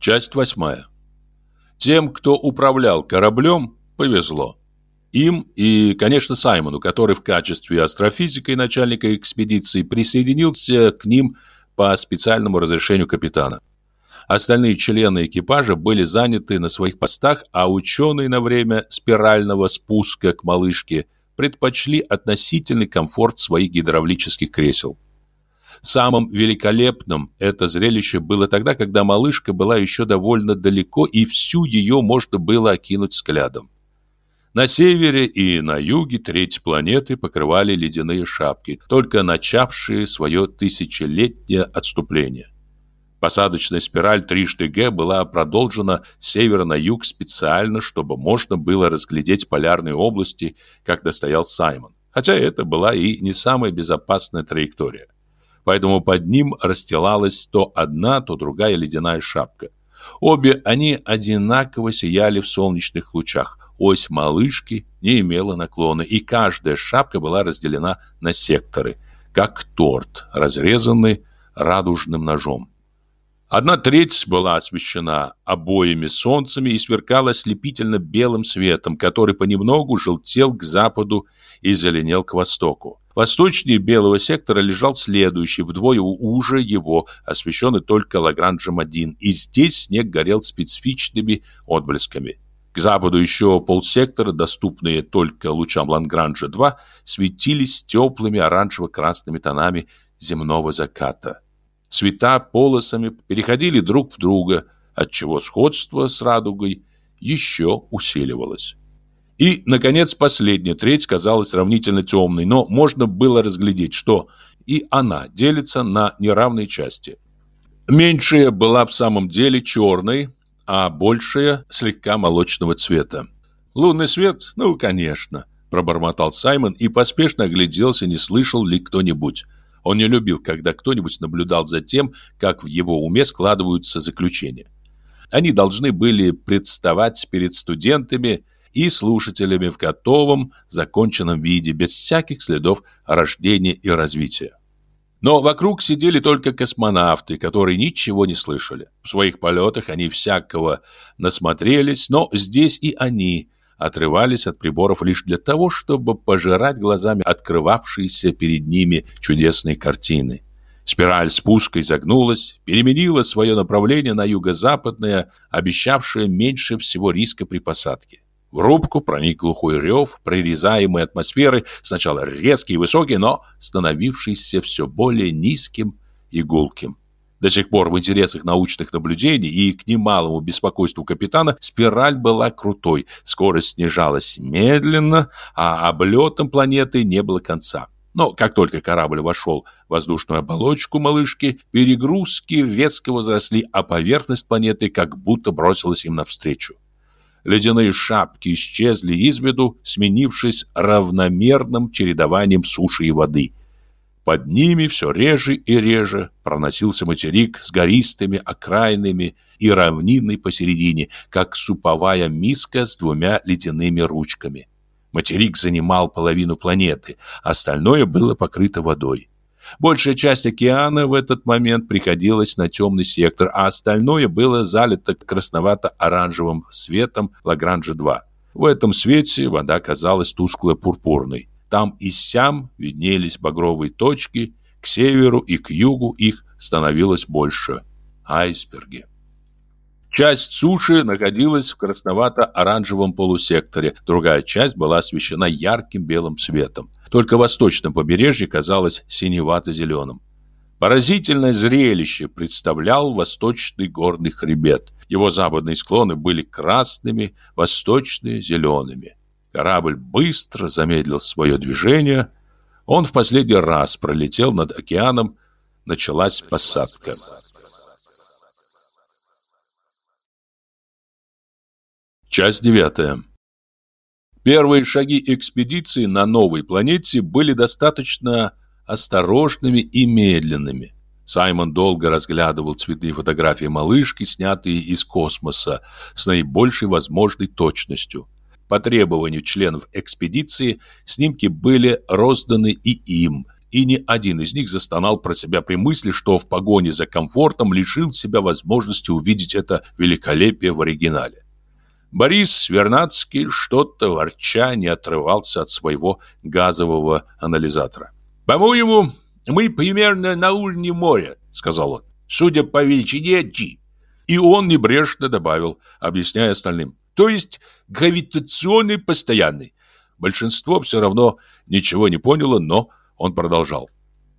Часть восьмая. Тем, кто управлял кораблем, повезло. Им и, конечно, Саймону, который в качестве астрофизика и начальника экспедиции присоединился к ним по специальному разрешению капитана. Остальные члены экипажа были заняты на своих постах, а ученые на время спирального спуска к малышке предпочли относительный комфорт своих гидравлических кресел. Самым великолепным это зрелище было тогда, когда малышка была еще довольно далеко, и всю ее можно было окинуть взглядом. На севере и на юге треть планеты покрывали ледяные шапки, только начавшие свое тысячелетнее отступление. Посадочная спираль трижды Г была продолжена с севера на юг специально, чтобы можно было разглядеть полярные области, как настоял Саймон. Хотя это была и не самая безопасная траектория поэтому под ним расстилалась то одна, то другая ледяная шапка. Обе они одинаково сияли в солнечных лучах. Ось малышки не имела наклона, и каждая шапка была разделена на секторы, как торт, разрезанный радужным ножом. Одна треть была освещена обоими солнцами и сверкала слепительно белым светом, который понемногу желтел к западу и зеленел к востоку. Восточнее белого сектора лежал следующий, вдвое уже его, освещенный только Лагранжем-1, и здесь снег горел специфичными отблесками. К западу еще полсектора, доступные только лучам Лангранжа-2, светились теплыми оранжево-красными тонами земного заката. Цвета полосами переходили друг в друга, отчего сходство с радугой еще усиливалось. И, наконец, последняя треть казалась сравнительно темной, но можно было разглядеть, что и она делится на неравные части. Меньшая была в самом деле черной, а большая слегка молочного цвета. «Лунный свет? Ну, конечно», – пробормотал Саймон и поспешно огляделся, не слышал ли кто-нибудь. Он не любил, когда кто-нибудь наблюдал за тем, как в его уме складываются заключения. Они должны были представать перед студентами и слушателями в готовом, законченном виде, без всяких следов рождения и развития. Но вокруг сидели только космонавты, которые ничего не слышали. В своих полетах они всякого насмотрелись, но здесь и они отрывались от приборов лишь для того, чтобы пожирать глазами открывавшиеся перед ними чудесные картины. Спираль спуска изогнулась, переменила свое направление на юго-западное, обещавшее меньше всего риска при посадке. В рубку проник глухой рев, прорезаемый атмосферы, сначала резкий и высокий, но становившийся все более низким и гулким. До сих пор в интересах научных наблюдений и к немалому беспокойству капитана спираль была крутой, скорость снижалась медленно, а облетом планеты не было конца. Но как только корабль вошел в воздушную оболочку малышки, перегрузки резко возросли, а поверхность планеты как будто бросилась им навстречу. Ледяные шапки исчезли из виду, сменившись равномерным чередованием суши и воды. Под ними все реже и реже проносился материк с гористыми окраинами и равниной посередине, как суповая миска с двумя ледяными ручками. Материк занимал половину планеты, остальное было покрыто водой. Большая часть океана в этот момент приходилась на темный сектор, а остальное было залито красновато-оранжевым светом Лагранжа-2. В этом свете вода казалась тускло-пурпурной. Там и сям виднелись багровые точки, к северу и к югу их становилось больше. Айсберги. Часть суши находилась в красновато-оранжевом полусекторе, другая часть была освещена ярким белым светом. Только восточное побережье казалось синевато-зеленым. Поразительное зрелище представлял восточный горный хребет. Его западные склоны были красными, восточные – зелеными. Корабль быстро замедлил свое движение. Он в последний раз пролетел над океаном. Началась посадка. Часть девятая. Первые шаги экспедиции на новой планете были достаточно осторожными и медленными. Саймон долго разглядывал цветные фотографии малышки, снятые из космоса, с наибольшей возможной точностью. По требованию членов экспедиции снимки были розданы и им, и ни один из них застонал про себя при мысли, что в погоне за комфортом лишил себя возможности увидеть это великолепие в оригинале. Борис Вернадский что-то ворча не отрывался от своего газового анализатора. «По-моему, мы примерно на уровне моря», — сказал он. «Судя по величине G». И он небрежно добавил, объясняя остальным. «То есть гравитационный постоянный». Большинство все равно ничего не поняло, но он продолжал.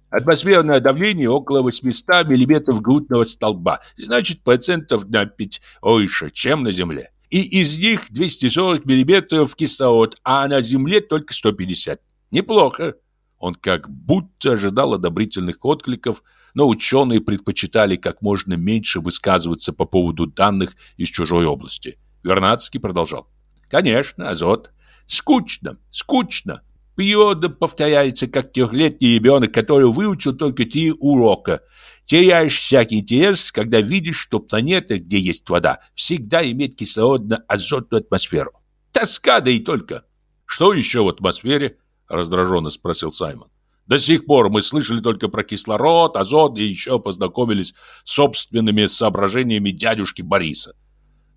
Атмосферное давление около 800 мм грудного столба, значит процентов на 5 выше, чем на Земле и из них 240 миллиметров кислород, а на Земле только 150. Неплохо. Он как будто ожидал одобрительных откликов, но ученые предпочитали как можно меньше высказываться по поводу данных из чужой области. Вернадский продолжал. Конечно, азот. Скучно, скучно. Природа повторяется, как трехлетний ребенок, который выучил только три урока – Теряешь всякий интерес, когда видишь, что планета, где есть вода, всегда имеет кислородно-азотную атмосферу. Тоска, да и только. Что еще в атмосфере? Раздраженно спросил Саймон. До сих пор мы слышали только про кислород, азот и еще познакомились с собственными соображениями дядюшки Бориса.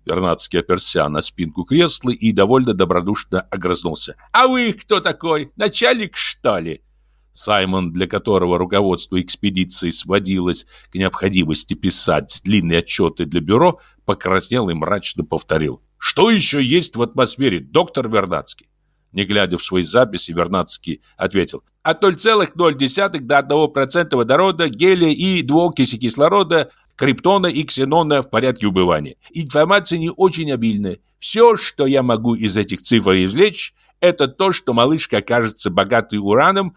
Вернадский оперся на спинку кресла и довольно добродушно огрызнулся. «А вы кто такой? Начальник, что ли?» Саймон, для которого руководство экспедиции сводилось к необходимости писать длинные отчеты для бюро, покраснел и мрачно повторил. «Что еще есть в атмосфере, доктор Вернадский?» Не глядя в свои записи, Вернадский ответил. «От 0,0 до 1% водорода, гелия и двуокиси кислорода, криптона и ксенона в порядке убывания. Информация не очень обильная. Все, что я могу из этих цифр извлечь, это то, что малышка окажется богатой ураном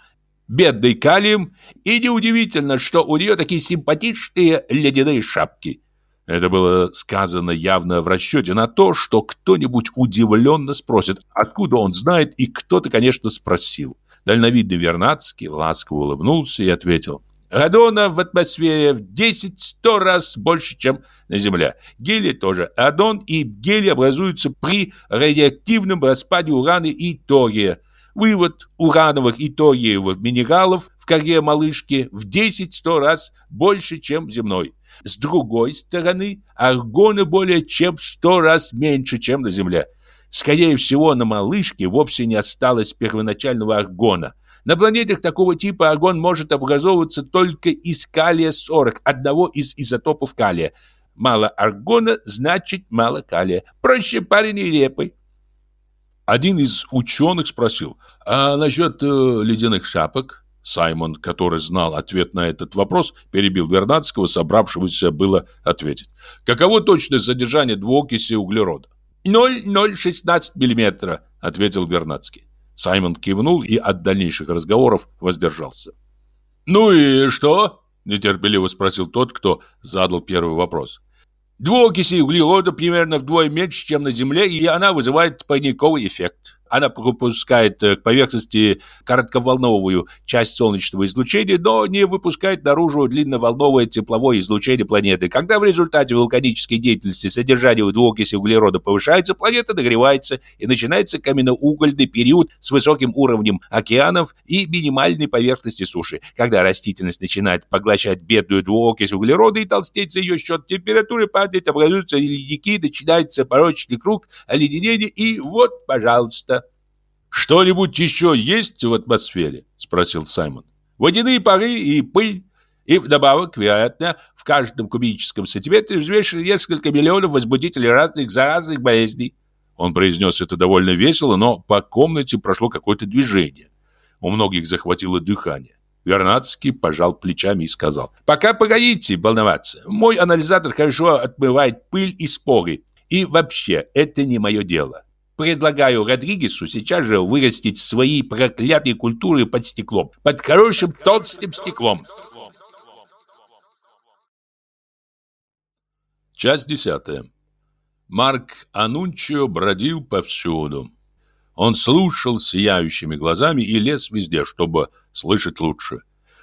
бедный калием, и неудивительно, что у нее такие симпатичные ледяные шапки. Это было сказано явно в расчете на то, что кто-нибудь удивленно спросит, откуда он знает, и кто-то, конечно, спросил. Дальновидный Вернадский ласково улыбнулся и ответил. Радона в атмосфере в 10-100 раз больше, чем на Земле. Гелий тоже. Адон и гелий образуются при радиоактивном распаде урана и тория. Вывод урановых и ториевых минералов в коре малышки в 10-100 раз больше, чем земной. С другой стороны, аргона более чем в 100 раз меньше, чем на Земле. Скорее всего, на малышке вовсе не осталось первоначального аргона. На планетах такого типа аргон может образовываться только из калия-40, одного из изотопов калия. Мало аргона значит мало калия. Проще парень и репой. Один из ученых спросил, а насчет э, ледяных шапок? Саймон, который знал ответ на этот вопрос, перебил Вернадского, собравшегося было ответить. Каково точное содержание двуокиси углерода? 0,016 миллиметра, ответил Вернадский. Саймон кивнул и от дальнейших разговоров воздержался. «Ну и что?» – нетерпеливо спросил тот, кто задал первый вопрос. Двуокиси углерода примерно вдвое меньше, чем на Земле, и она вызывает парниковый эффект. Она пропускает э, к поверхности коротковолновую часть солнечного излучения, но не выпускает наружу длинноволновое тепловое излучение планеты. Когда в результате вулканической деятельности содержание двуокиси углерода повышается, планета нагревается и начинается каменноугольный период с высоким уровнем океанов и минимальной поверхности суши. Когда растительность начинает поглощать бедную двуокись углерода и толстеть за ее счет, температура падает, образуются ледники, начинается порочный круг оледенения и вот, пожалуйста, «Что-нибудь еще есть в атмосфере?» – спросил Саймон. «Водяные пары и пыль. И вдобавок, вероятно, в каждом кубическом сантиметре взвешено несколько миллионов возбудителей разных заразных болезней». Он произнес это довольно весело, но по комнате прошло какое-то движение. У многих захватило дыхание. Вернадский пожал плечами и сказал, «Пока погодите волноваться. Мой анализатор хорошо отмывает пыль и споры. И вообще, это не мое дело. Предлагаю Родригесу сейчас же вырастить свои проклятые культуры под стеклом. Под хорошим толстым стеклом. Часть десятая. Марк Анунчио бродил повсюду. Он слушал сияющими глазами и лез везде, чтобы слышать лучше.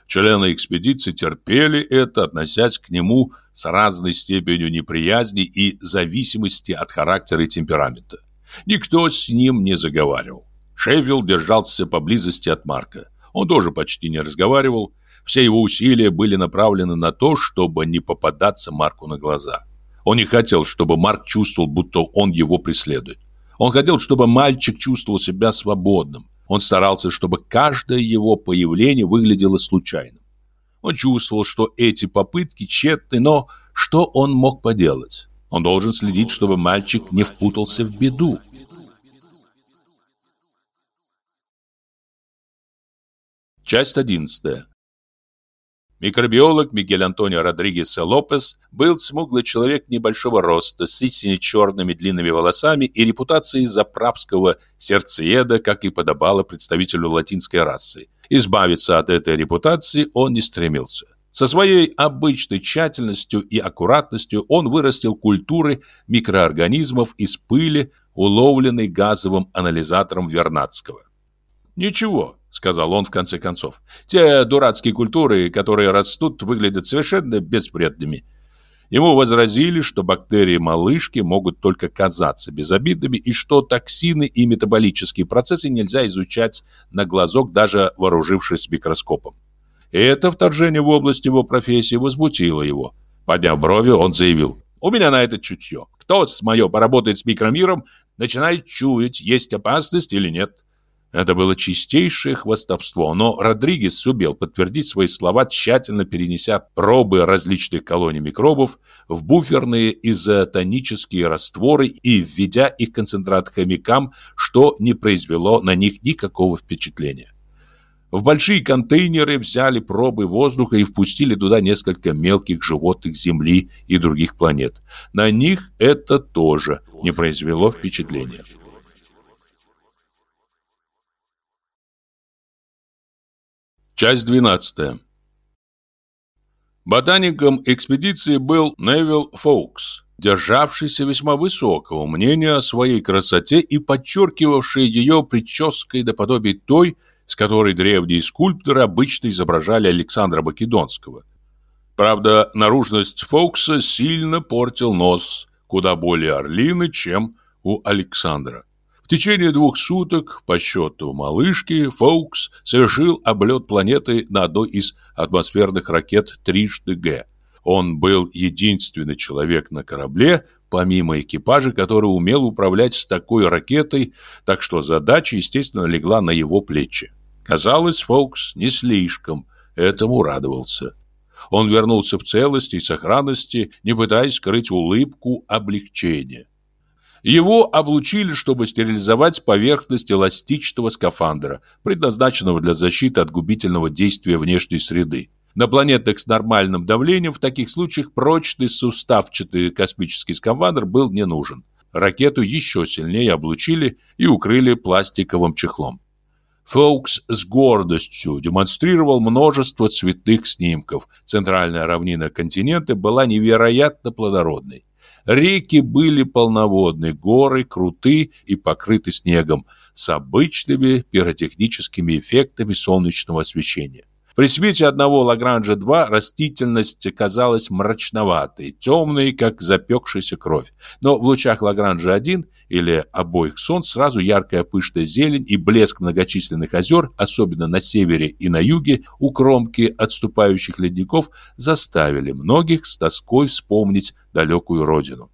Члены экспедиции терпели это, относясь к нему с разной степенью неприязни и зависимости от характера и темперамента. Никто с ним не заговаривал. Шеффилд держался поблизости от Марка. Он тоже почти не разговаривал. Все его усилия были направлены на то, чтобы не попадаться Марку на глаза. Он не хотел, чтобы Марк чувствовал, будто он его преследует. Он хотел, чтобы мальчик чувствовал себя свободным. Он старался, чтобы каждое его появление выглядело случайным. Он чувствовал, что эти попытки тщетны, но что он мог поделать? Он должен следить, чтобы мальчик не впутался в беду. Часть одиннадцатая. Микробиолог Мигель Антонио Родригес Лопес был смуглый человек небольшого роста, с сине-черными длинными волосами и репутацией заправского сердцееда, как и подобало представителю латинской расы. Избавиться от этой репутации он не стремился. Со своей обычной тщательностью и аккуратностью он вырастил культуры микроорганизмов из пыли, уловленной газовым анализатором Вернадского. Ничего, сказал он в конце концов. Те дурацкие культуры, которые растут, выглядят совершенно беспредными. Ему возразили, что бактерии-малышки могут только казаться безобидными и что токсины и метаболические процессы нельзя изучать на глазок, даже вооружившись микроскопом. И это вторжение в область его профессии возмутило его. Подняв брови, он заявил, «У меня на это чутье. Кто с мое поработает с микромиром, начинает чуять, есть опасность или нет. Это было чистейшее хвастовство, но Родригес сумел подтвердить свои слова, тщательно перенеся пробы различных колоний микробов в буферные изотонические растворы и введя их концентрат хомякам, что не произвело на них никакого впечатления. В большие контейнеры взяли пробы воздуха и впустили туда несколько мелких животных Земли и других планет. На них это тоже не произвело впечатления. Часть 12. Ботаником экспедиции был Невил Фоукс, державшийся весьма высокого мнения о своей красоте и подчеркивавший ее прической наподобие той, с которой древние скульпторы обычно изображали Александра Македонского. Правда, наружность Фоукса сильно портил нос, куда более орлиный, чем у Александра. В течение двух суток, по счету малышки, Фоукс совершил облет планеты на одной из атмосферных ракет трижды Г. Он был единственный человек на корабле, помимо экипажа, который умел управлять такой ракетой, так что задача, естественно, легла на его плечи. Казалось, Фоукс не слишком этому радовался. Он вернулся в целости и сохранности, не пытаясь скрыть улыбку облегчения. Его облучили, чтобы стерилизовать поверхность эластичного скафандра, предназначенного для защиты от губительного действия внешней среды. На планетах с нормальным давлением в таких случаях прочный суставчатый космический скафандр был не нужен. Ракету еще сильнее облучили и укрыли пластиковым чехлом. Фоукс с гордостью демонстрировал множество цветных снимков. Центральная равнина континента была невероятно плодородной. Реки были полноводны, горы круты и покрыты снегом с обычными пиротехническими эффектами солнечного освещения. При свете одного Лагранжа-2 растительность казалась мрачноватой, темной, как запекшаяся кровь. Но в лучах Лагранжа-1 или обоих солнц сразу яркая пышная зелень и блеск многочисленных озер, особенно на севере и на юге, у кромки отступающих ледников, заставили многих с тоской вспомнить далекую родину.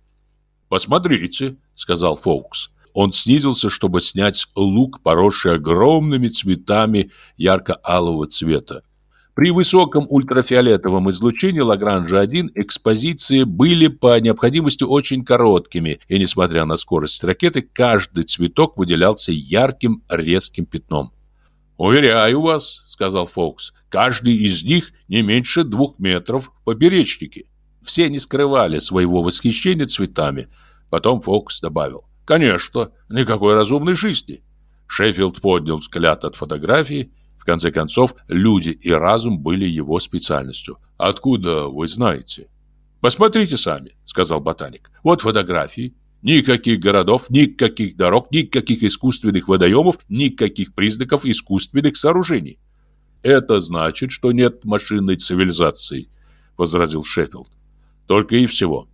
«Посмотрите», — сказал Фоукс. Он снизился, чтобы снять лук, поросший огромными цветами ярко-алого цвета. При высоком ультрафиолетовом излучении Лагранжа-1 экспозиции были по необходимости очень короткими, и несмотря на скорость ракеты, каждый цветок выделялся ярким резким пятном. «Уверяю вас», — сказал Фокс, — «каждый из них не меньше двух метров в поперечнике». Все не скрывали своего восхищения цветами. Потом Фокс добавил, «Конечно, никакой разумной жизни». Шеффилд поднял взгляд от фотографии в конце концов, люди и разум были его специальностью. Откуда вы знаете? Посмотрите сами, сказал ботаник. Вот фотографии. Никаких городов, никаких дорог, никаких искусственных водоемов, никаких признаков искусственных сооружений. Это значит, что нет машинной цивилизации, возразил Шеффилд. Только и всего.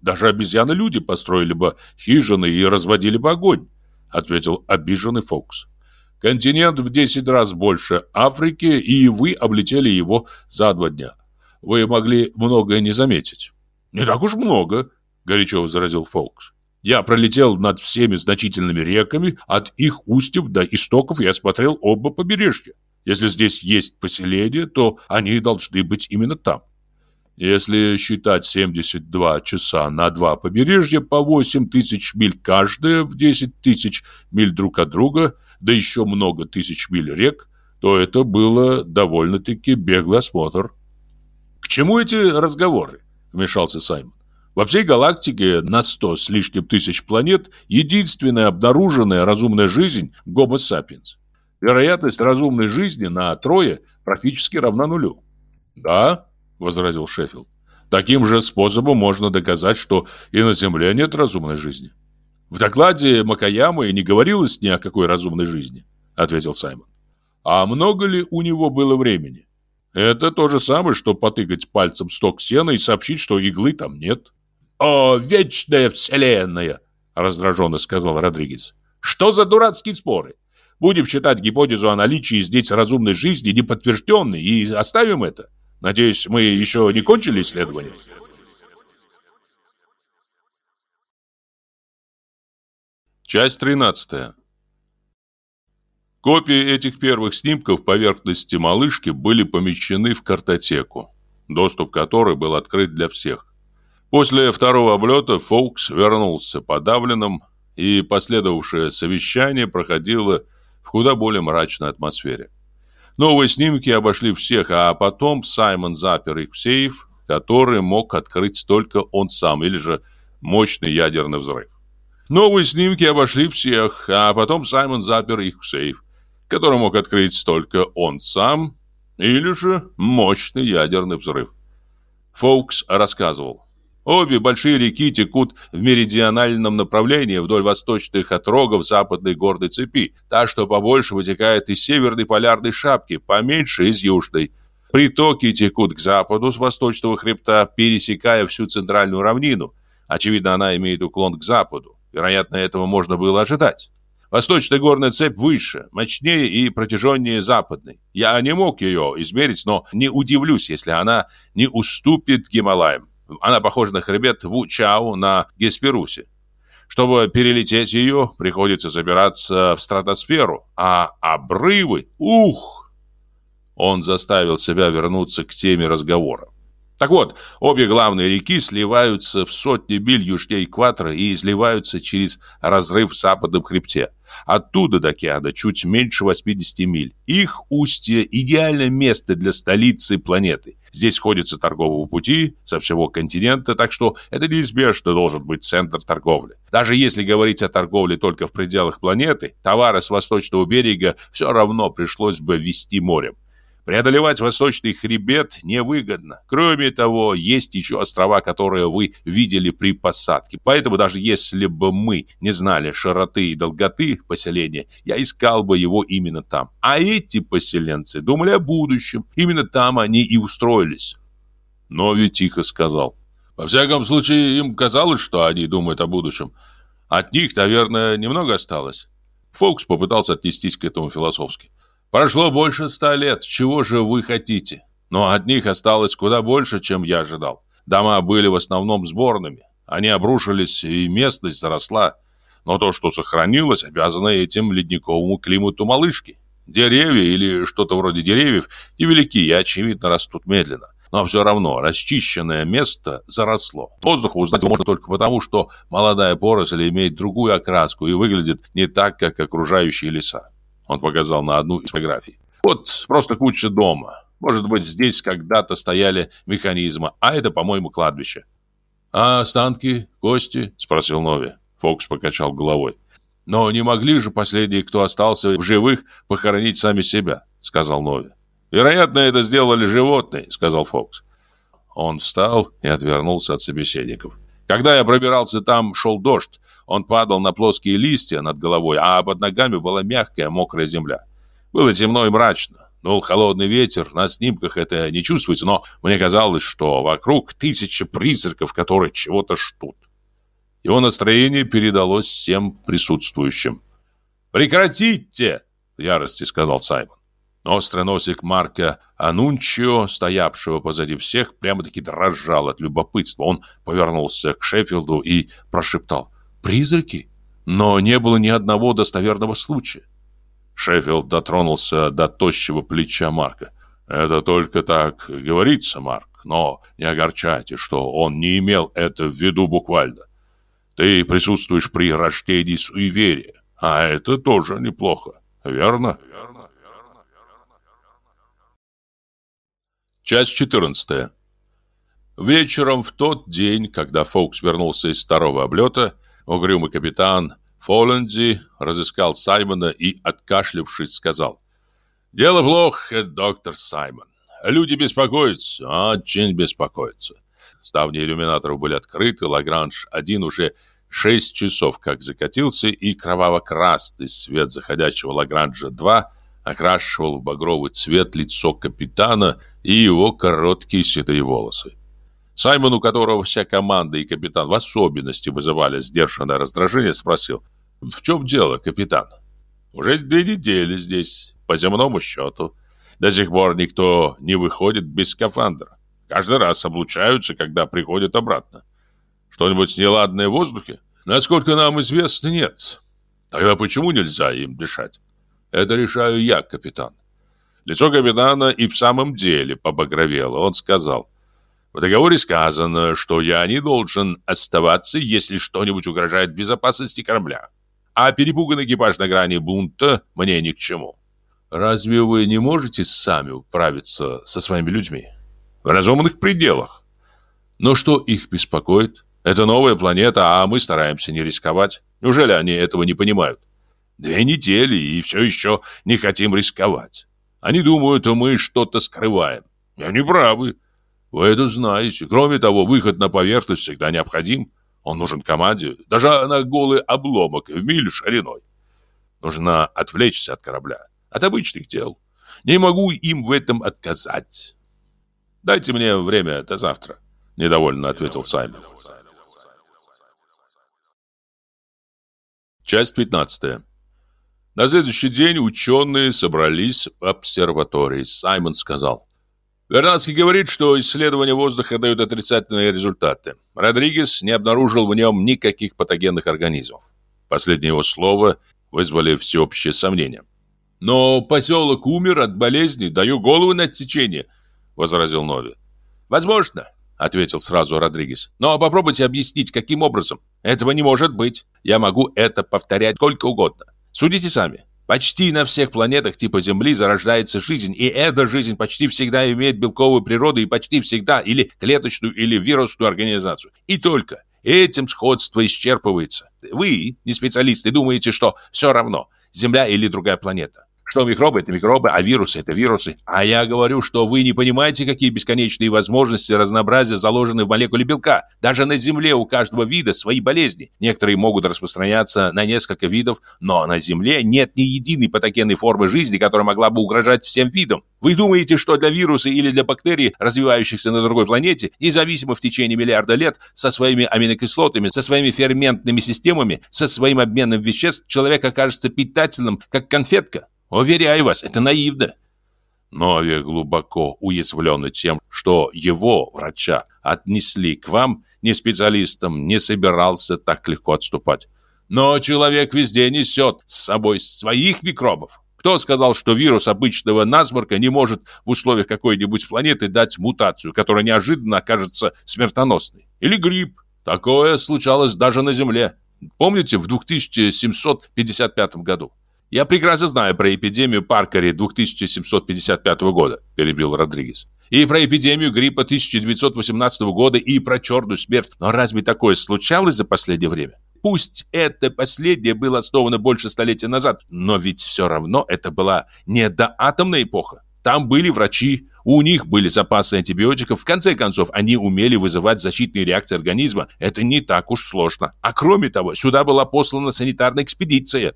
Даже обезьяны-люди построили бы хижины и разводили бы огонь, ответил обиженный Фокс. Континент в 10 раз больше Африки, и вы облетели его за два дня. Вы могли многое не заметить. Не так уж много, горячо возразил Фолкс. Я пролетел над всеми значительными реками, от их устьев до истоков я смотрел оба побережья. Если здесь есть поселения, то они должны быть именно там. Если считать 72 часа на два побережья по 8 тысяч миль каждое в 10 тысяч миль друг от друга, да еще много тысяч миль рек, то это было довольно-таки беглый осмотр. «К чему эти разговоры?» – вмешался Саймон. Во всей галактике на 100 с лишним тысяч планет единственная обнаруженная разумная жизнь – Homo sapiens. Вероятность разумной жизни на трое практически равна нулю. Да, возразил Шеффилд. Таким же способом можно доказать, что и на Земле нет разумной жизни. В докладе Макаямы не говорилось ни о какой разумной жизни, ответил Саймон. А много ли у него было времени? Это то же самое, что потыкать пальцем сток сена и сообщить, что иглы там нет. «О, вечная вселенная!» – раздраженно сказал Родригес. «Что за дурацкие споры? Будем считать гипотезу о наличии здесь разумной жизни неподтвержденной и оставим это. Надеюсь, мы еще не кончили исследование. Часть 13. Копии этих первых снимков поверхности малышки были помещены в картотеку, доступ к которой был открыт для всех. После второго облета Фоукс вернулся подавленным, и последовавшее совещание проходило в куда более мрачной атмосфере. Новые снимки обошли всех, а потом Саймон запер их в сейф, который мог открыть только он сам, или же мощный ядерный взрыв. Новые снимки обошли всех, а потом Саймон запер их в сейф, который мог открыть только он сам, или же мощный ядерный взрыв. Фоукс рассказывал. Обе большие реки текут в меридиональном направлении вдоль восточных отрогов западной горной цепи. Та, что побольше, вытекает из северной полярной шапки, поменьше из южной. Притоки текут к западу с восточного хребта, пересекая всю центральную равнину. Очевидно, она имеет уклон к западу. Вероятно, этого можно было ожидать. Восточная горная цепь выше, мощнее и протяженнее западной. Я не мог ее измерить, но не удивлюсь, если она не уступит Гималаям. Она похожа на хребет Ву-Чау на Гесперусе. Чтобы перелететь ее, приходится забираться в стратосферу, а обрывы, ух! Он заставил себя вернуться к теме разговора. Так вот, обе главные реки сливаются в сотни миль южнее экватора и изливаются через разрыв в западном хребте. Оттуда до океана чуть меньше 80 миль. Их устье – идеальное место для столицы планеты. Здесь сходятся торговые пути со всего континента, так что это неизбежно должен быть центр торговли. Даже если говорить о торговле только в пределах планеты, товары с восточного берега все равно пришлось бы везти морем. Преодолевать восточный хребет невыгодно. Кроме того, есть еще острова, которые вы видели при посадке. Поэтому даже если бы мы не знали широты и долготы поселения, я искал бы его именно там. А эти поселенцы думали о будущем. Именно там они и устроились. Нови тихо сказал. Во всяком случае, им казалось, что они думают о будущем. От них, наверное, немного осталось. Фокс попытался отнестись к этому философски. Прошло больше ста лет, чего же вы хотите? Но от них осталось куда больше, чем я ожидал. Дома были в основном сборными. Они обрушились, и местность заросла. Но то, что сохранилось, обязано этим ледниковому климату малышки. Деревья или что-то вроде деревьев невелики и, очевидно, растут медленно. Но все равно расчищенное место заросло. Воздух узнать можно только потому, что молодая поросль имеет другую окраску и выглядит не так, как окружающие леса. Он показал на одну из фотографий. Вот просто куча дома. Может быть, здесь когда-то стояли механизмы, а это, по-моему, кладбище. А останки, кости? Спросил Нови. Фокс покачал головой. Но не могли же последние, кто остался в живых, похоронить сами себя, сказал Нови. Вероятно, это сделали животные, сказал Фокс. Он встал и отвернулся от собеседников. Когда я пробирался там, шел дождь. Он падал на плоские листья над головой, а под ногами была мягкая, мокрая земля. Было темно и мрачно. Дул холодный ветер, на снимках это не чувствуется, но мне казалось, что вокруг тысячи призраков, которые чего-то ждут. Его настроение передалось всем присутствующим. «Прекратите!» — в ярости сказал Саймон. Острый носик Марка Анунчио, стоявшего позади всех, прямо-таки дрожал от любопытства. Он повернулся к Шеффилду и прошептал «Призраки?» Но не было ни одного достоверного случая. Шеффилд дотронулся до тощего плеча Марка. «Это только так говорится, Марк, но не огорчайте, что он не имел это в виду буквально. Ты присутствуешь при рождении суеверия, а это тоже неплохо, верно?» Часть 14. Вечером в тот день, когда Фокс вернулся из второго облета, угрюмый капитан Фолленди разыскал Саймона и, откашлявшись, сказал «Дело плохо, доктор Саймон. Люди беспокоятся, очень беспокоятся». Ставни иллюминаторов были открыты, Лагранж-1 уже шесть часов как закатился, и кроваво-красный свет заходящего Лагранжа-2 окрашивал в багровый цвет лицо капитана и его короткие седые волосы. Саймон, у которого вся команда и капитан в особенности вызывали сдержанное раздражение, спросил, «В чем дело, капитан?» «Уже две недели здесь, по земному счету. До сих пор никто не выходит без скафандра. Каждый раз облучаются, когда приходят обратно. Что-нибудь неладное в воздухе? Насколько нам известно, нет. Тогда почему нельзя им дышать? Это решаю я, капитан. Лицо капитана и в самом деле побагровело. Он сказал, в договоре сказано, что я не должен оставаться, если что-нибудь угрожает безопасности корабля. А перепуганный экипаж на грани бунта мне ни к чему. Разве вы не можете сами управиться со своими людьми? В разумных пределах. Но что их беспокоит? Это новая планета, а мы стараемся не рисковать. Неужели они этого не понимают? Две недели, и все еще не хотим рисковать. Они думают, что мы что-то скрываем. Они правы. Вы это знаете. Кроме того, выход на поверхность всегда необходим. Он нужен команде, даже на голый обломок в милю шириной. Нужно отвлечься от корабля, от обычных дел. Не могу им в этом отказать. Дайте мне время до завтра, недовольно ответил Саймон. Часть 15. На следующий день ученые собрались в обсерватории. Саймон сказал, Вернадский говорит, что исследования воздуха дают отрицательные результаты. Родригес не обнаружил в нем никаких патогенных организмов. Последнее его слово вызвали всеобщее сомнение. «Но поселок умер от болезни, даю голову на отсечение», — возразил Нови. «Возможно», — ответил сразу Родригес. «Но попробуйте объяснить, каким образом. Этого не может быть. Я могу это повторять сколько угодно. Судите сами. Почти на всех планетах типа Земли зарождается жизнь, и эта жизнь почти всегда имеет белковую природу и почти всегда или клеточную, или вирусную организацию. И только этим сходство исчерпывается. Вы, не специалисты, думаете, что все равно, Земля или другая планета. Что микробы – это микробы, а вирусы – это вирусы. А я говорю, что вы не понимаете, какие бесконечные возможности разнообразия заложены в молекуле белка. Даже на Земле у каждого вида свои болезни. Некоторые могут распространяться на несколько видов, но на Земле нет ни единой патогенной формы жизни, которая могла бы угрожать всем видам. Вы думаете, что для вируса или для бактерий, развивающихся на другой планете, независимо в течение миллиарда лет, со своими аминокислотами, со своими ферментными системами, со своим обменом веществ, человек окажется питательным, как конфетка? Уверяю вас, это наивно. Нови глубоко уязвленный тем, что его, врача, отнесли к вам, не специалистам, не собирался так легко отступать. Но человек везде несет с собой своих микробов. Кто сказал, что вирус обычного насморка не может в условиях какой-нибудь планеты дать мутацию, которая неожиданно окажется смертоносной? Или грипп? Такое случалось даже на Земле. Помните, в 2755 году? «Я прекрасно знаю про эпидемию Паркери 2755 года», – перебил Родригес. «И про эпидемию гриппа 1918 года, и про черную смерть. Но разве такое случалось за последнее время? Пусть это последнее было основано больше столетия назад, но ведь все равно это была не доатомная эпоха. Там были врачи, у них были запасы антибиотиков. В конце концов, они умели вызывать защитные реакции организма. Это не так уж сложно. А кроме того, сюда была послана санитарная экспедиция.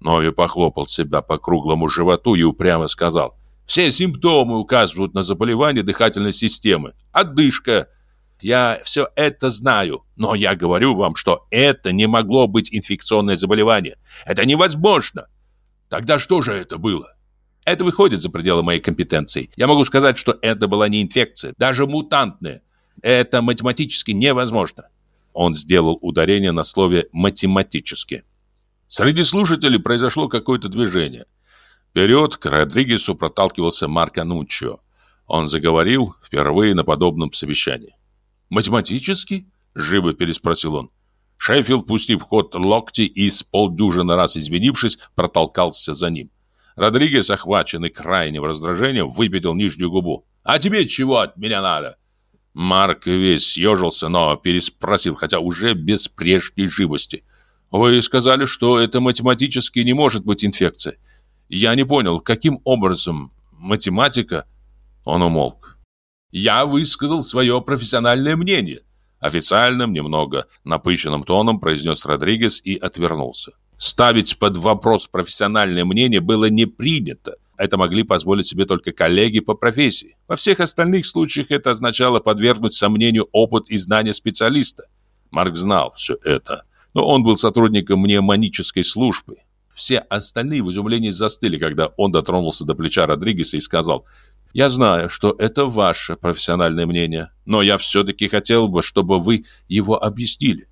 Нови похлопал себя по круглому животу и упрямо сказал. Все симптомы указывают на заболевание дыхательной системы. Отдышка. Я все это знаю, но я говорю вам, что это не могло быть инфекционное заболевание. Это невозможно. Тогда что же это было? Это выходит за пределы моей компетенции. Я могу сказать, что это была не инфекция, даже мутантная. Это математически невозможно. Он сделал ударение на слове «математически». Среди слушателей произошло какое-то движение. Вперед к Родригесу проталкивался Марк Ануччио. Он заговорил впервые на подобном совещании. «Математически?» – живо переспросил он. Шеффилд, пустив ход локти и с полдюжины раз извинившись, протолкался за ним. Родригес, охваченный крайним раздражением, выпятил нижнюю губу. «А тебе чего от меня надо?» Марк весь съежился, но переспросил, хотя уже без прежней живости. «Вы сказали, что это математически не может быть инфекция. Я не понял, каким образом математика...» Он умолк. «Я высказал свое профессиональное мнение», официальным, немного напыщенным тоном произнес Родригес и отвернулся. Ставить под вопрос профессиональное мнение было не принято. Это могли позволить себе только коллеги по профессии. Во всех остальных случаях это означало подвергнуть сомнению опыт и знания специалиста. Марк знал все это, но он был сотрудником мнемонической службы. Все остальные в изумлении застыли, когда он дотронулся до плеча Родригеса и сказал «Я знаю, что это ваше профессиональное мнение, но я все-таки хотел бы, чтобы вы его объяснили».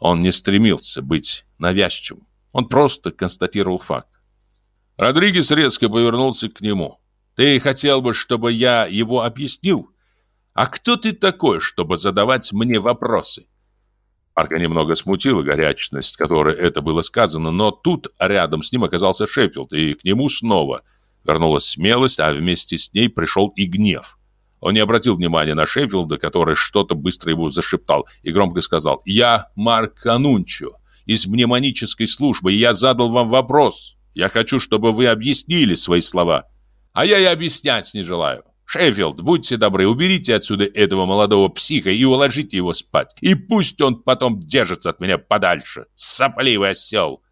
Он не стремился быть навязчивым, он просто констатировал факт. Родригес резко повернулся к нему. «Ты хотел бы, чтобы я его объяснил? А кто ты такой, чтобы задавать мне вопросы?» Марка немного смутила горячность, которой это было сказано, но тут рядом с ним оказался Шеффилд, и к нему снова вернулась смелость, а вместе с ней пришел и гнев. Он не обратил внимания на Шеффилда, который что-то быстро ему зашептал, и громко сказал «Я Марк Анунчо из мнемонической службы, и я задал вам вопрос. Я хочу, чтобы вы объяснили свои слова. А я и объяснять не желаю. Шеффилд, будьте добры, уберите отсюда этого молодого психа и уложите его спать. И пусть он потом держится от меня подальше. Сопливый осел.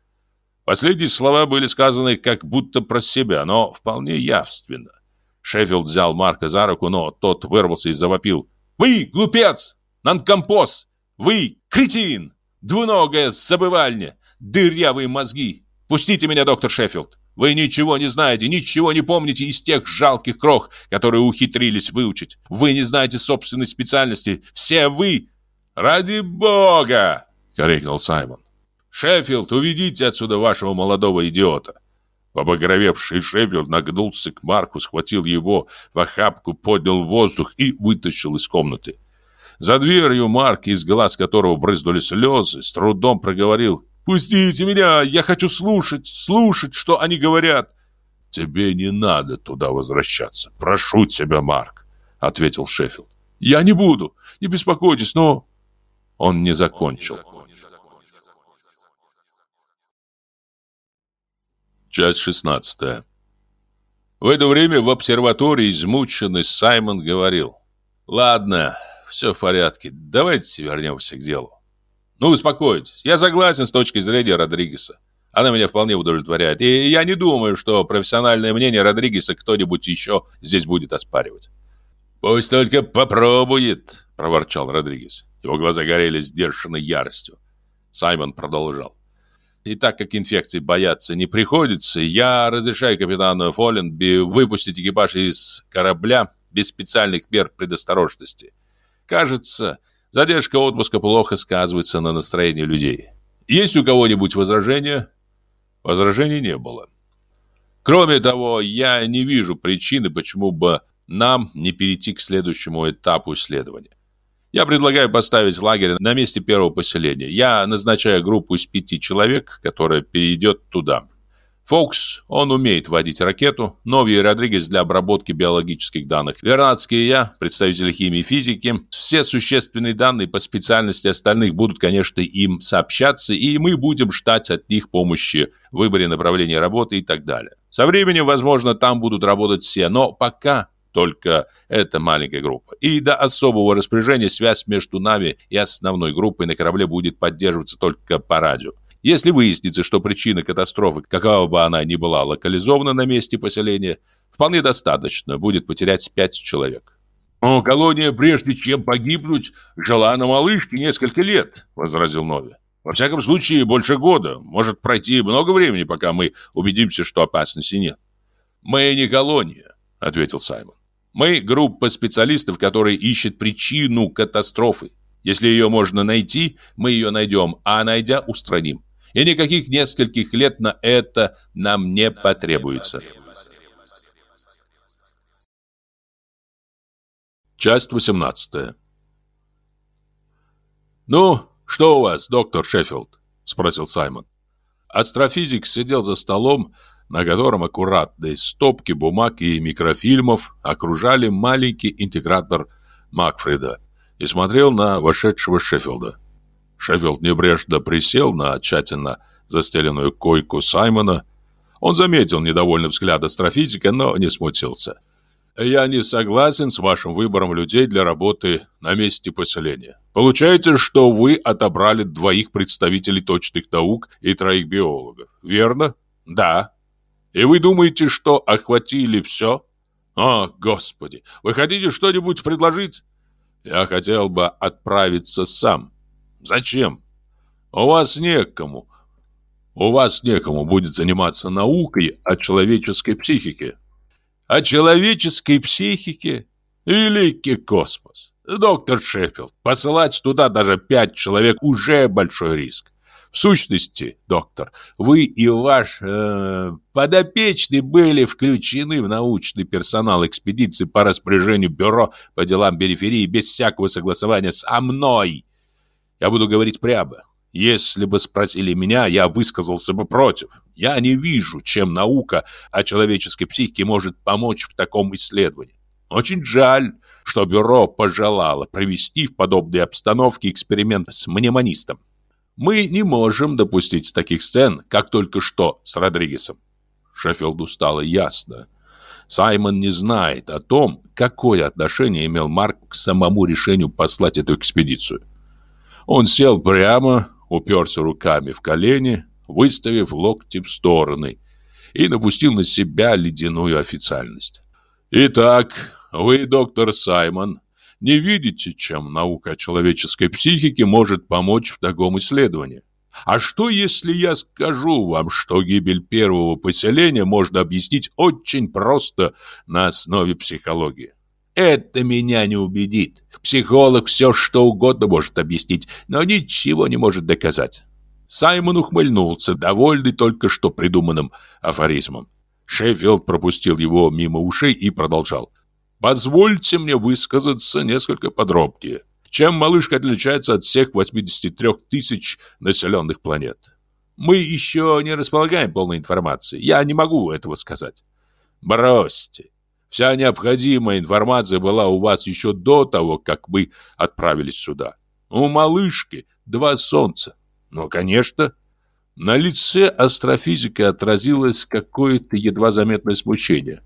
Последние слова были сказаны как будто про себя, но вполне явственно. Шеффилд взял Марка за руку, но тот вырвался и завопил. «Вы, глупец! Нанкомпоз! Вы, кретин! Двуногая забывальня! Дырявые мозги! Пустите меня, доктор Шеффилд. Вы ничего не знаете, ничего не помните из тех жалких крох, которые ухитрились выучить. Вы не знаете собственной специальности. Все вы... Ради бога! крикнул Саймон. Шеффилд, уведите отсюда вашего молодого идиота. Побагровевший Шеффилд нагнулся к Марку, схватил его в охапку, поднял воздух и вытащил из комнаты. За дверью Марк, из глаз которого брызнули слезы, с трудом проговорил Пустите меня, я хочу слушать, слушать, что они говорят. Тебе не надо туда возвращаться. Прошу тебя, Марк, ответил Шеффилд. Я не буду. Не беспокойтесь, но он не закончил. Часть шестнадцатая. В это время в обсерватории измученный Саймон говорил. «Ладно, все в порядке, давайте вернемся к делу. Ну, успокойтесь. Я согласен с точки зрения Родригеса. Она меня вполне удовлетворяет. И я не думаю, что профессиональное мнение Родригеса кто-нибудь еще здесь будет оспаривать. «Пусть только попробует», — проворчал Родригес. Его глаза горели сдержанной яростью. Саймон продолжал. И так как инфекции бояться не приходится, я разрешаю капитану Фолленби выпустить экипаж из корабля без специальных мер предосторожности. Кажется, Задержка отпуска плохо сказывается на настроении людей. Есть у кого-нибудь возражения? Возражений не было. Кроме того, я не вижу причины, почему бы нам не перейти к следующему этапу исследования. Я предлагаю поставить лагерь на месте первого поселения. Я назначаю группу из пяти человек, которая перейдет туда. Фокс, он умеет водить ракету, Нови и Родригес для обработки биологических данных, Вернадский и я, представители химии и физики. Все существенные данные по специальности остальных будут, конечно, им сообщаться, и мы будем ждать от них помощи в выборе направления работы и так далее. Со временем, возможно, там будут работать все, но пока только эта маленькая группа. И до особого распоряжения связь между нами и основной группой на корабле будет поддерживаться только по радио. Если выяснится, что причина катастрофы, какова бы она ни была, локализована на месте поселения, вполне достаточно будет потерять пять человек. «Но колония, прежде чем погибнуть, жила на малышке несколько лет», — возразил Нови. Во всяком случае, больше года. Может пройти много времени, пока мы убедимся, что опасности нет. Мы не колония, ответил Саймон. Мы группа специалистов, которые ищет причину катастрофы. Если ее можно найти, мы ее найдем, а найдя, устраним. И никаких нескольких лет на это нам не потребуется. Часть 18 «Ну, что у вас, доктор Шеффилд?» – спросил Саймон. Астрофизик сидел за столом, на котором аккуратные стопки бумаг и микрофильмов окружали маленький интегратор Макфрида и смотрел на вошедшего Шеффилда. Шеффилд небрежно присел на тщательно застеленную койку Саймона. Он заметил недовольный взгляд астрофизика, но не смутился. «Я не согласен с вашим выбором людей для работы на месте поселения. Получается, что вы отобрали двоих представителей точных наук и троих биологов, верно? Да. И вы думаете, что охватили все? О, Господи, вы хотите что-нибудь предложить? Я хотел бы отправиться сам. Зачем? У вас некому. У вас некому будет заниматься наукой о человеческой психике. О человеческой психике? Великий космос. Доктор Шеффилд, посылать туда даже пять человек уже большой риск. В сущности, доктор, вы и ваш э, подопечный были включены в научный персонал экспедиции по распоряжению Бюро по делам периферии без всякого согласования со мной. Я буду говорить прямо. Если бы спросили меня, я высказался бы против. Я не вижу, чем наука о человеческой психике может помочь в таком исследовании. Очень жаль, что бюро пожелало провести в подобной обстановке эксперимент с мнемонистом. Мы не можем допустить таких сцен, как только что с Родригесом. Шеффилду стало ясно. Саймон не знает о том, какое отношение имел Марк к самому решению послать эту экспедицию. Он сел прямо, уперся руками в колени, выставив локти в стороны, и напустил на себя ледяную официальность. «Итак, вы, доктор Саймон, не видите, чем наука о человеческой психике может помочь в таком исследовании. А что, если я скажу вам, что гибель первого поселения можно объяснить очень просто на основе психологии? Это меня не убедит. Психолог все что угодно может объяснить, но ничего не может доказать. Саймон ухмыльнулся, довольный только что придуманным афоризмом. Шеффилд пропустил его мимо ушей и продолжал. Позвольте мне высказаться несколько подробнее. Чем малышка отличается от всех 83 тысяч населенных планет? Мы еще не располагаем полной информацией. Я не могу этого сказать. Бросьте. Вся необходимая информация была у вас еще до того, как мы отправились сюда. У малышки два солнца. Ну, конечно. На лице астрофизика отразилось какое-то едва заметное смущение.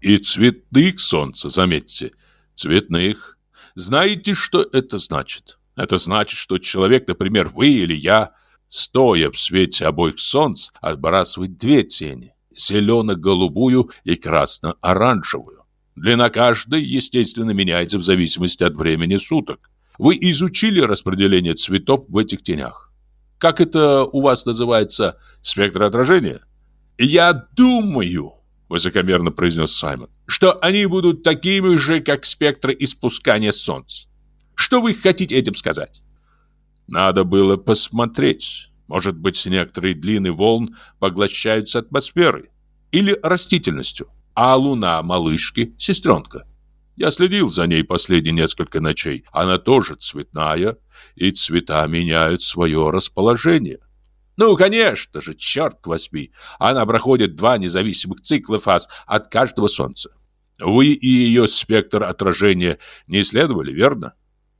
И цветных солнца, заметьте, цветных. Знаете, что это значит? Это значит, что человек, например, вы или я, стоя в свете обоих солнц, отбрасывает две тени – зелено-голубую и красно-оранжевую. Длина каждой, естественно, меняется в зависимости от времени суток. Вы изучили распределение цветов в этих тенях? Как это у вас называется? Спектр отражения? Я думаю, высокомерно произнес Саймон, что они будут такими же, как спектры испускания солнца. Что вы хотите этим сказать? Надо было посмотреть. Может быть, некоторые длины волн поглощаются атмосферой или растительностью, а луна малышки – сестренка. Я следил за ней последние несколько ночей. Она тоже цветная, и цвета меняют свое расположение. Ну, конечно же, черт возьми, она проходит два независимых цикла фаз от каждого солнца. Вы и ее спектр отражения не исследовали, верно?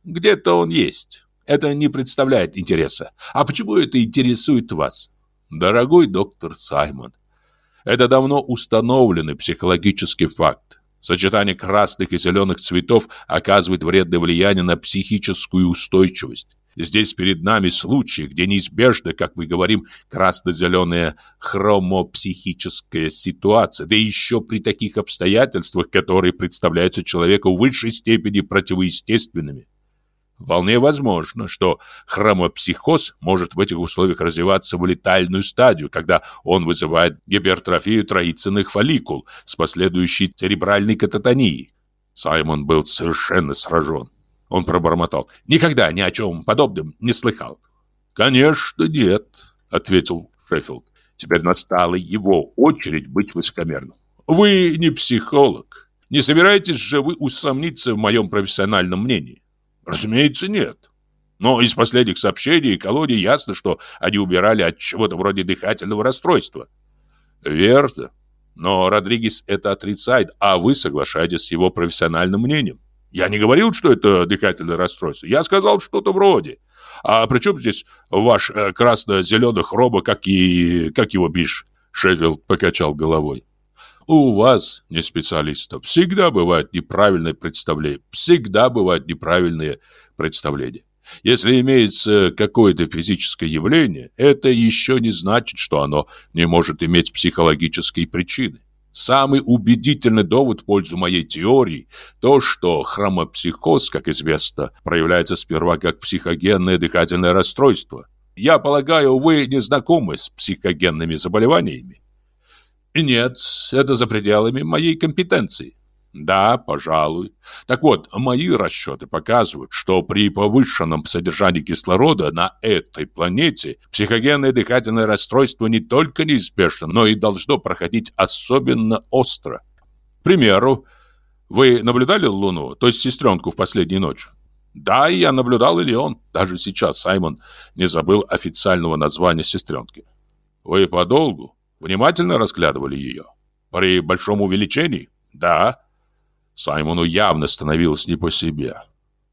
Где-то он есть. Это не представляет интереса. А почему это интересует вас? Дорогой доктор Саймон, это давно установленный психологический факт. Сочетание красных и зеленых цветов оказывает вредное влияние на психическую устойчивость. Здесь перед нами случай, где неизбежно, как мы говорим, красно-зеленая хромопсихическая ситуация, да еще при таких обстоятельствах, которые представляются человеку в высшей степени противоестественными. Вполне возможно, что хромопсихоз может в этих условиях развиваться в летальную стадию, когда он вызывает гипертрофию троицынных фолликул с последующей церебральной кататонией. Саймон был совершенно сражен. Он пробормотал. «Никогда ни о чем подобном не слыхал». «Конечно, нет», — ответил Шеффилд. Теперь настала его очередь быть высокомерным. «Вы не психолог. Не собираетесь же вы усомниться в моем профессиональном мнении?» Разумеется, нет. Но из последних сообщений и колоний ясно, что они убирали от чего-то вроде дыхательного расстройства. Верно. Но Родригес это отрицает, а вы соглашаетесь с его профессиональным мнением. Я не говорил, что это дыхательное расстройство. Я сказал что-то вроде. А при чем здесь ваш э, красно-зеленый хроба, как и... как его бишь? Шеффилд покачал головой. У вас, не специалистов, всегда бывают неправильные представления. Всегда бывают неправильные представления. Если имеется какое-то физическое явление, это еще не значит, что оно не может иметь психологические причины. Самый убедительный довод в пользу моей теории – то, что хромопсихоз, как известно, проявляется сперва как психогенное дыхательное расстройство. Я полагаю, вы не знакомы с психогенными заболеваниями. Нет, это за пределами моей компетенции. Да, пожалуй. Так вот, мои расчеты показывают, что при повышенном содержании кислорода на этой планете психогенное дыхательное расстройство не только неизбежно, но и должно проходить особенно остро. К примеру, вы наблюдали Луну, то есть сестренку в последнюю ночь? Да, я наблюдал или он. Даже сейчас Саймон не забыл официального названия сестренки. Вы подолгу? Внимательно разглядывали ее? При большом увеличении? Да. Саймону явно становилось не по себе.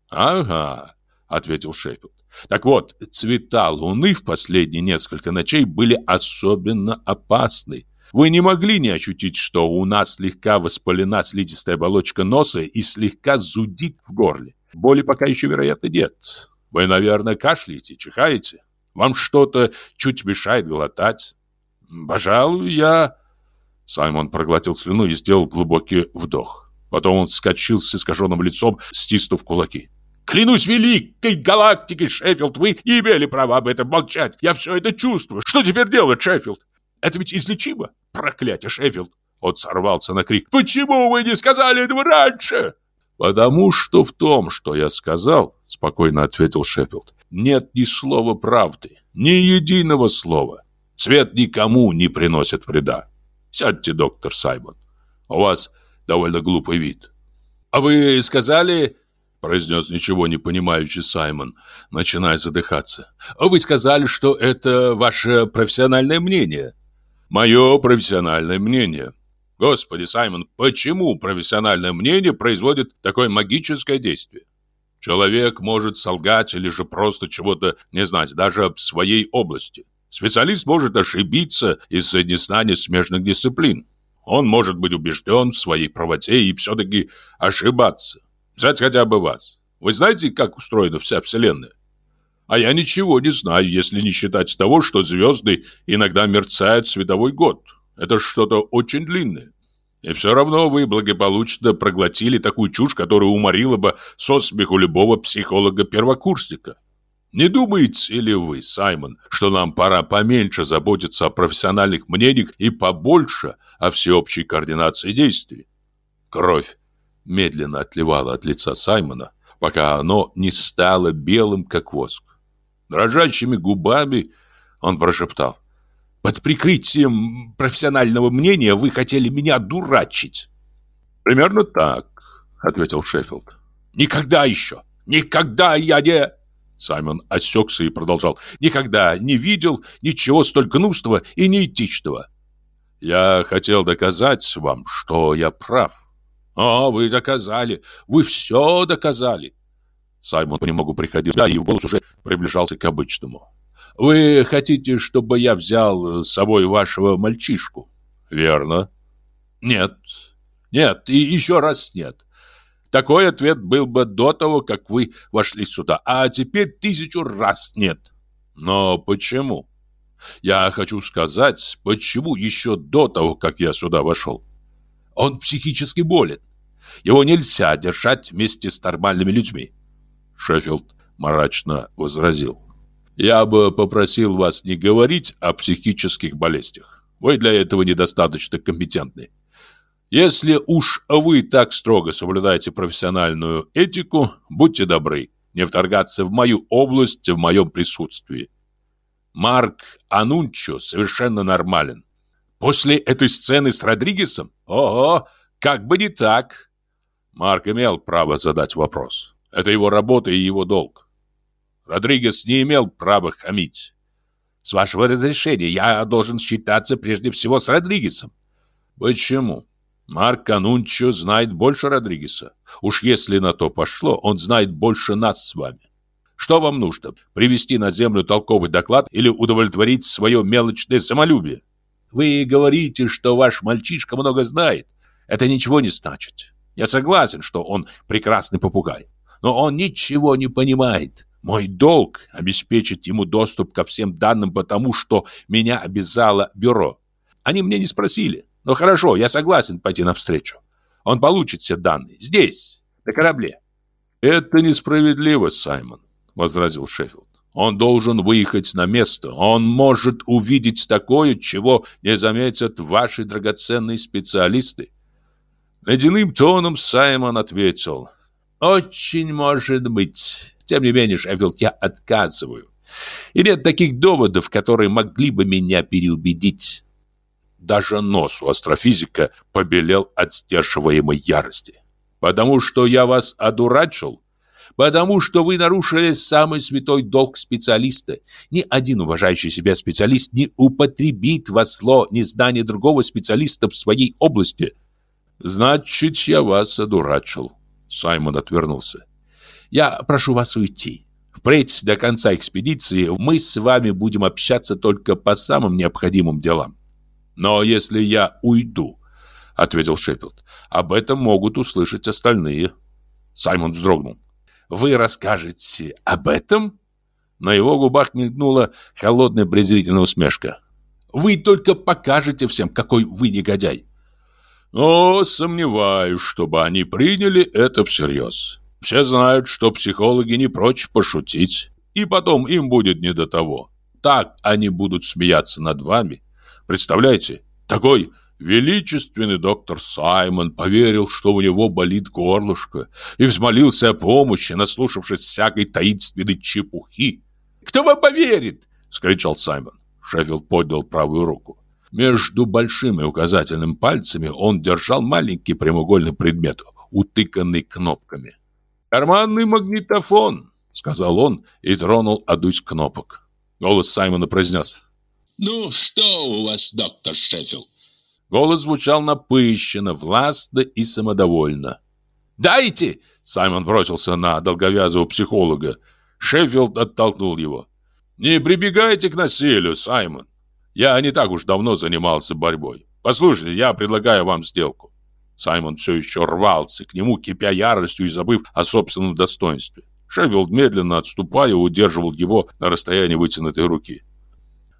Ага, ответил Шеффилд. Так вот, цвета луны в последние несколько ночей были особенно опасны. Вы не могли не ощутить, что у нас слегка воспалена слизистая оболочка носа и слегка зудит в горле. Боли пока еще, вероятно, нет. Вы, наверное, кашляете, чихаете. Вам что-то чуть мешает глотать. «Пожалуй, я...» Саймон проглотил слюну и сделал глубокий вдох. Потом он вскочил с искаженным лицом, стиснув кулаки. «Клянусь великой галактикой, Шеффилд, вы не имели права об этом молчать. Я все это чувствую. Что теперь делать, Шеффилд? Это ведь излечимо? Проклятие, Шеффилд!» Он сорвался на крик. «Почему вы не сказали этого раньше?» «Потому что в том, что я сказал, — спокойно ответил Шеффилд, — нет ни слова правды, ни единого слова. Цвет никому не приносит вреда. Сядьте, доктор Саймон. У вас довольно глупый вид. А вы сказали, произнес ничего не понимающий Саймон, начиная задыхаться. А вы сказали, что это ваше профессиональное мнение. Мое профессиональное мнение. Господи, Саймон, почему профессиональное мнение производит такое магическое действие? Человек может солгать или же просто чего-то не знать, даже в своей области. Специалист может ошибиться из-за незнания смежных дисциплин. Он может быть убежден в своей правоте и все-таки ошибаться. Взять хотя бы вас. Вы знаете, как устроена вся Вселенная? А я ничего не знаю, если не считать того, что звезды иногда мерцают световой год. Это что-то очень длинное. И все равно вы благополучно проглотили такую чушь, которая уморила бы со смеху любого психолога-первокурсника. Не думаете ли вы, Саймон, что нам пора поменьше заботиться о профессиональных мнениях и побольше о всеобщей координации действий? Кровь медленно отливала от лица Саймона, пока оно не стало белым, как воск. Дрожащими губами он прошептал. «Под прикрытием профессионального мнения вы хотели меня дурачить». «Примерно так», — ответил Шеффилд. «Никогда еще! Никогда я не...» Саймон осекся и продолжал. «Никогда не видел ничего столь гнусного и неэтичного». «Я хотел доказать вам, что я прав». «О, вы доказали! Вы все доказали!» Саймон понемногу приходил, да, и его голос уже приближался к обычному. «Вы хотите, чтобы я взял с собой вашего мальчишку?» «Верно». «Нет, нет и еще раз нет. Такой ответ был бы до того, как вы вошли сюда, а теперь тысячу раз нет. Но почему? Я хочу сказать, почему еще до того, как я сюда вошел. Он психически болен. Его нельзя держать вместе с нормальными людьми. Шеффилд мрачно возразил. Я бы попросил вас не говорить о психических болезнях. Вы для этого недостаточно компетентны. Если уж вы так строго соблюдаете профессиональную этику, будьте добры, не вторгаться в мою область в моем присутствии. Марк Анунчо совершенно нормален. После этой сцены с Родригесом? Ого, как бы не так. Марк имел право задать вопрос. Это его работа и его долг. Родригес не имел права хамить. С вашего разрешения я должен считаться прежде всего с Родригесом. Почему? Марк Канунчо знает больше Родригеса. Уж если на то пошло, он знает больше нас с вами. Что вам нужно? Привести на землю толковый доклад или удовлетворить свое мелочное самолюбие? Вы говорите, что ваш мальчишка много знает. Это ничего не значит. Я согласен, что он прекрасный попугай. Но он ничего не понимает. Мой долг – обеспечить ему доступ ко всем данным, потому что меня обязало бюро. Они мне не спросили. Но хорошо, я согласен пойти навстречу. Он получит все данные. Здесь, на корабле. Это несправедливо, Саймон, возразил Шеффилд. Он должен выехать на место. Он может увидеть такое, чего не заметят ваши драгоценные специалисты. Ледяным тоном Саймон ответил. Очень может быть. Тем не менее, Шеффилд, я отказываю. И нет таких доводов, которые могли бы меня переубедить. Даже нос у астрофизика побелел от сдерживаемой ярости. Потому что я вас одурачил? Потому что вы нарушили самый святой долг специалиста. Ни один уважающий себя специалист не употребит во зло незнание другого специалиста в своей области. Значит, я вас одурачил. Саймон отвернулся. Я прошу вас уйти. Впредь до конца экспедиции мы с вами будем общаться только по самым необходимым делам. Но если я уйду, ответил Шеффилд, об этом могут услышать остальные. Саймон вздрогнул. Вы расскажете об этом? На его губах мелькнула холодная презрительная усмешка. Вы только покажете всем, какой вы негодяй. О, сомневаюсь, чтобы они приняли это всерьез. Все знают, что психологи не прочь пошутить, и потом им будет не до того. Так они будут смеяться над вами. Представляете, такой величественный доктор Саймон поверил, что у него болит горлышко, и взмолился о помощи, наслушавшись всякой таинственной чепухи. «Кто вам поверит?» — скричал Саймон. Шеффилд поднял правую руку. Между большим и указательным пальцами он держал маленький прямоугольный предмет, утыканный кнопками. «Карманный магнитофон», — сказал он и тронул одну из кнопок. Голос Саймона произнес. «Ну, что у вас, доктор Шеффилд?» Голос звучал напыщенно, властно и самодовольно. «Дайте!» — Саймон бросился на долговязого психолога. Шеффилд оттолкнул его. «Не прибегайте к насилию, Саймон. Я не так уж давно занимался борьбой. Послушайте, я предлагаю вам сделку. Саймон все еще рвался к нему, кипя яростью и забыв о собственном достоинстве. Шеффилд, медленно отступая, удерживал его на расстоянии вытянутой руки.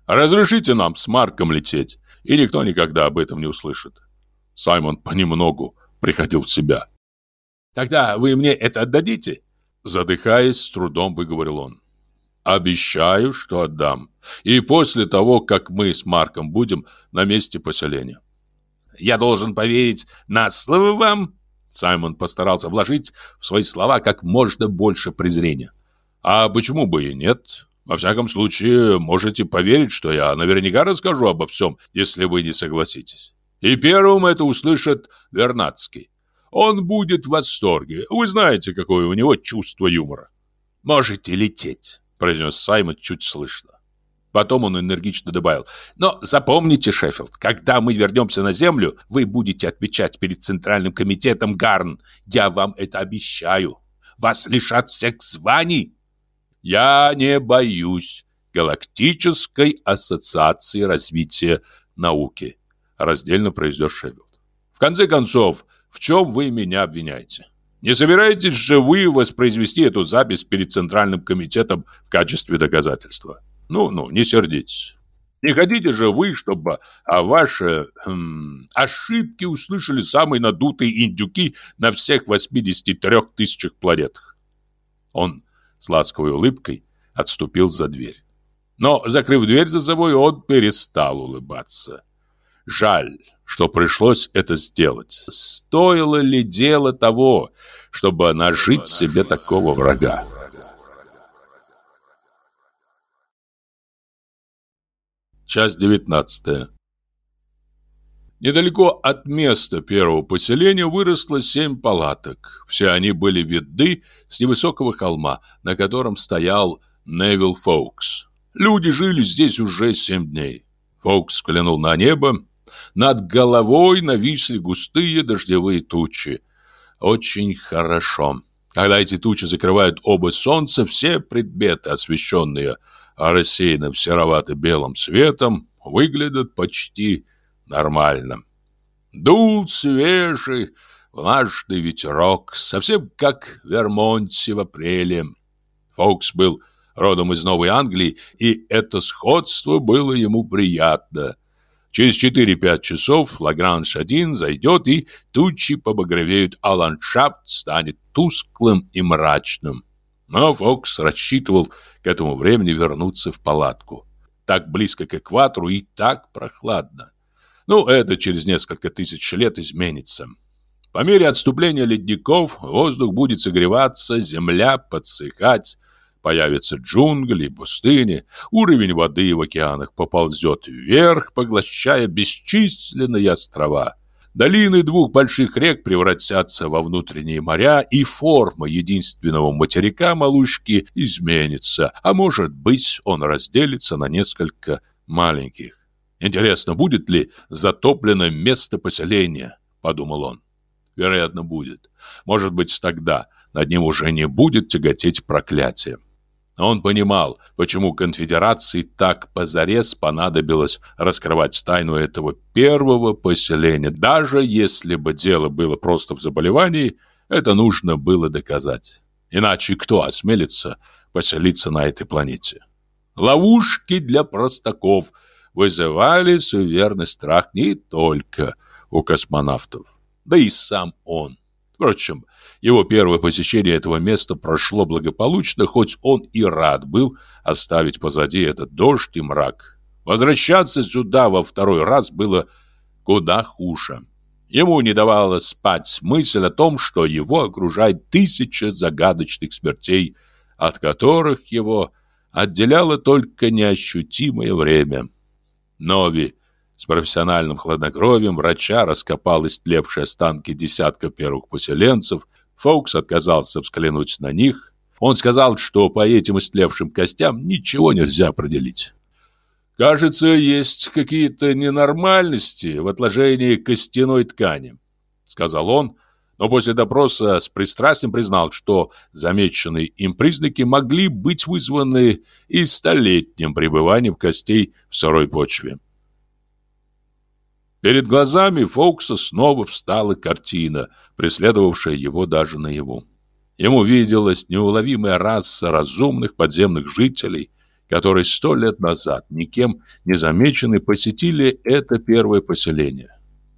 «Разрешите нам с Марком лететь, и никто никогда об этом не услышит». Саймон понемногу приходил в себя. «Тогда вы мне это отдадите?» Задыхаясь, с трудом выговорил он. «Обещаю, что отдам. И после того, как мы с Марком будем на месте поселения. Я должен поверить на слово вам?» Саймон постарался вложить в свои слова как можно больше презрения. «А почему бы и нет? Во всяком случае, можете поверить, что я наверняка расскажу обо всем, если вы не согласитесь. И первым это услышит Вернадский. Он будет в восторге. Вы знаете, какое у него чувство юмора. «Можете лететь», — произнес Саймон чуть слышно. Потом он энергично добавил. «Но запомните, Шеффилд, когда мы вернемся на Землю, вы будете отвечать перед Центральным комитетом Гарн. Я вам это обещаю. Вас лишат всех званий». «Я не боюсь Галактической ассоциации развития науки», раздельно произнес Шеффилд. «В конце концов, в чем вы меня обвиняете?» Не собираетесь же вы воспроизвести эту запись перед Центральным комитетом в качестве доказательства? Ну-ну, не сердитесь. Не хотите же вы, чтобы о ваши хм, ошибки услышали самые надутые индюки на всех 83 тысячах планетах? Он с ласковой улыбкой отступил за дверь. Но, закрыв дверь за собой, он перестал улыбаться. Жаль, что пришлось это сделать. Стоило ли дело того, чтобы нажить себе такого врага? Часть девятнадцатая. Недалеко от места первого поселения выросло семь палаток. Все они были видны с невысокого холма, на котором стоял Невил Фоукс. Люди жили здесь уже семь дней. Фоукс взглянул на небо. Над головой нависли густые дождевые тучи. Очень хорошо. Когда эти тучи закрывают оба солнца, все предметы, освещенные рассеянным серовато-белым светом, выглядят почти нормально. Дул свежий, влажный ветерок, совсем как в Вермонте в апреле. Фокс был родом из Новой Англии, и это сходство было ему приятно. Через 4-5 часов Лагранж-1 зайдет, и тучи побагровеют, а ландшафт станет тусклым и мрачным. Но Фокс рассчитывал к этому времени вернуться в палатку. Так близко к экватору и так прохладно. Ну, это через несколько тысяч лет изменится. По мере отступления ледников воздух будет согреваться, земля подсыхать, появятся джунгли, пустыни, уровень воды в океанах поползет вверх, поглощая бесчисленные острова. Долины двух больших рек превратятся во внутренние моря, и форма единственного материка Малушки изменится, а может быть он разделится на несколько маленьких. Интересно, будет ли затоплено место поселения, подумал он. Вероятно, будет. Может быть, тогда над ним уже не будет тяготеть проклятие. Он понимал, почему конфедерации так позарез понадобилось раскрывать тайну этого первого поселения. Даже если бы дело было просто в заболевании, это нужно было доказать. Иначе кто осмелится поселиться на этой планете? Ловушки для простаков вызывали суверенный страх не только у космонавтов, да и сам он. Впрочем, его первое посещение этого места прошло благополучно, хоть он и рад был оставить позади этот дождь и мрак. Возвращаться сюда во второй раз было куда хуже. Ему не давала спать мысль о том, что его окружает тысяча загадочных смертей, от которых его отделяло только неощутимое время. Нови с профессиональным хладнокровием врача раскопал истлевшие останки десятка первых поселенцев, Фоукс отказался взглянуть на них. Он сказал, что по этим истлевшим костям ничего нельзя определить. «Кажется, есть какие-то ненормальности в отложении костяной ткани», — сказал он, но после допроса с пристрастием признал, что замеченные им признаки могли быть вызваны и столетним пребыванием костей в сырой почве. Перед глазами Фоукса снова встала картина, преследовавшая его даже наяву. Ему виделась неуловимая раса разумных подземных жителей, которые сто лет назад, никем не замеченные, посетили это первое поселение.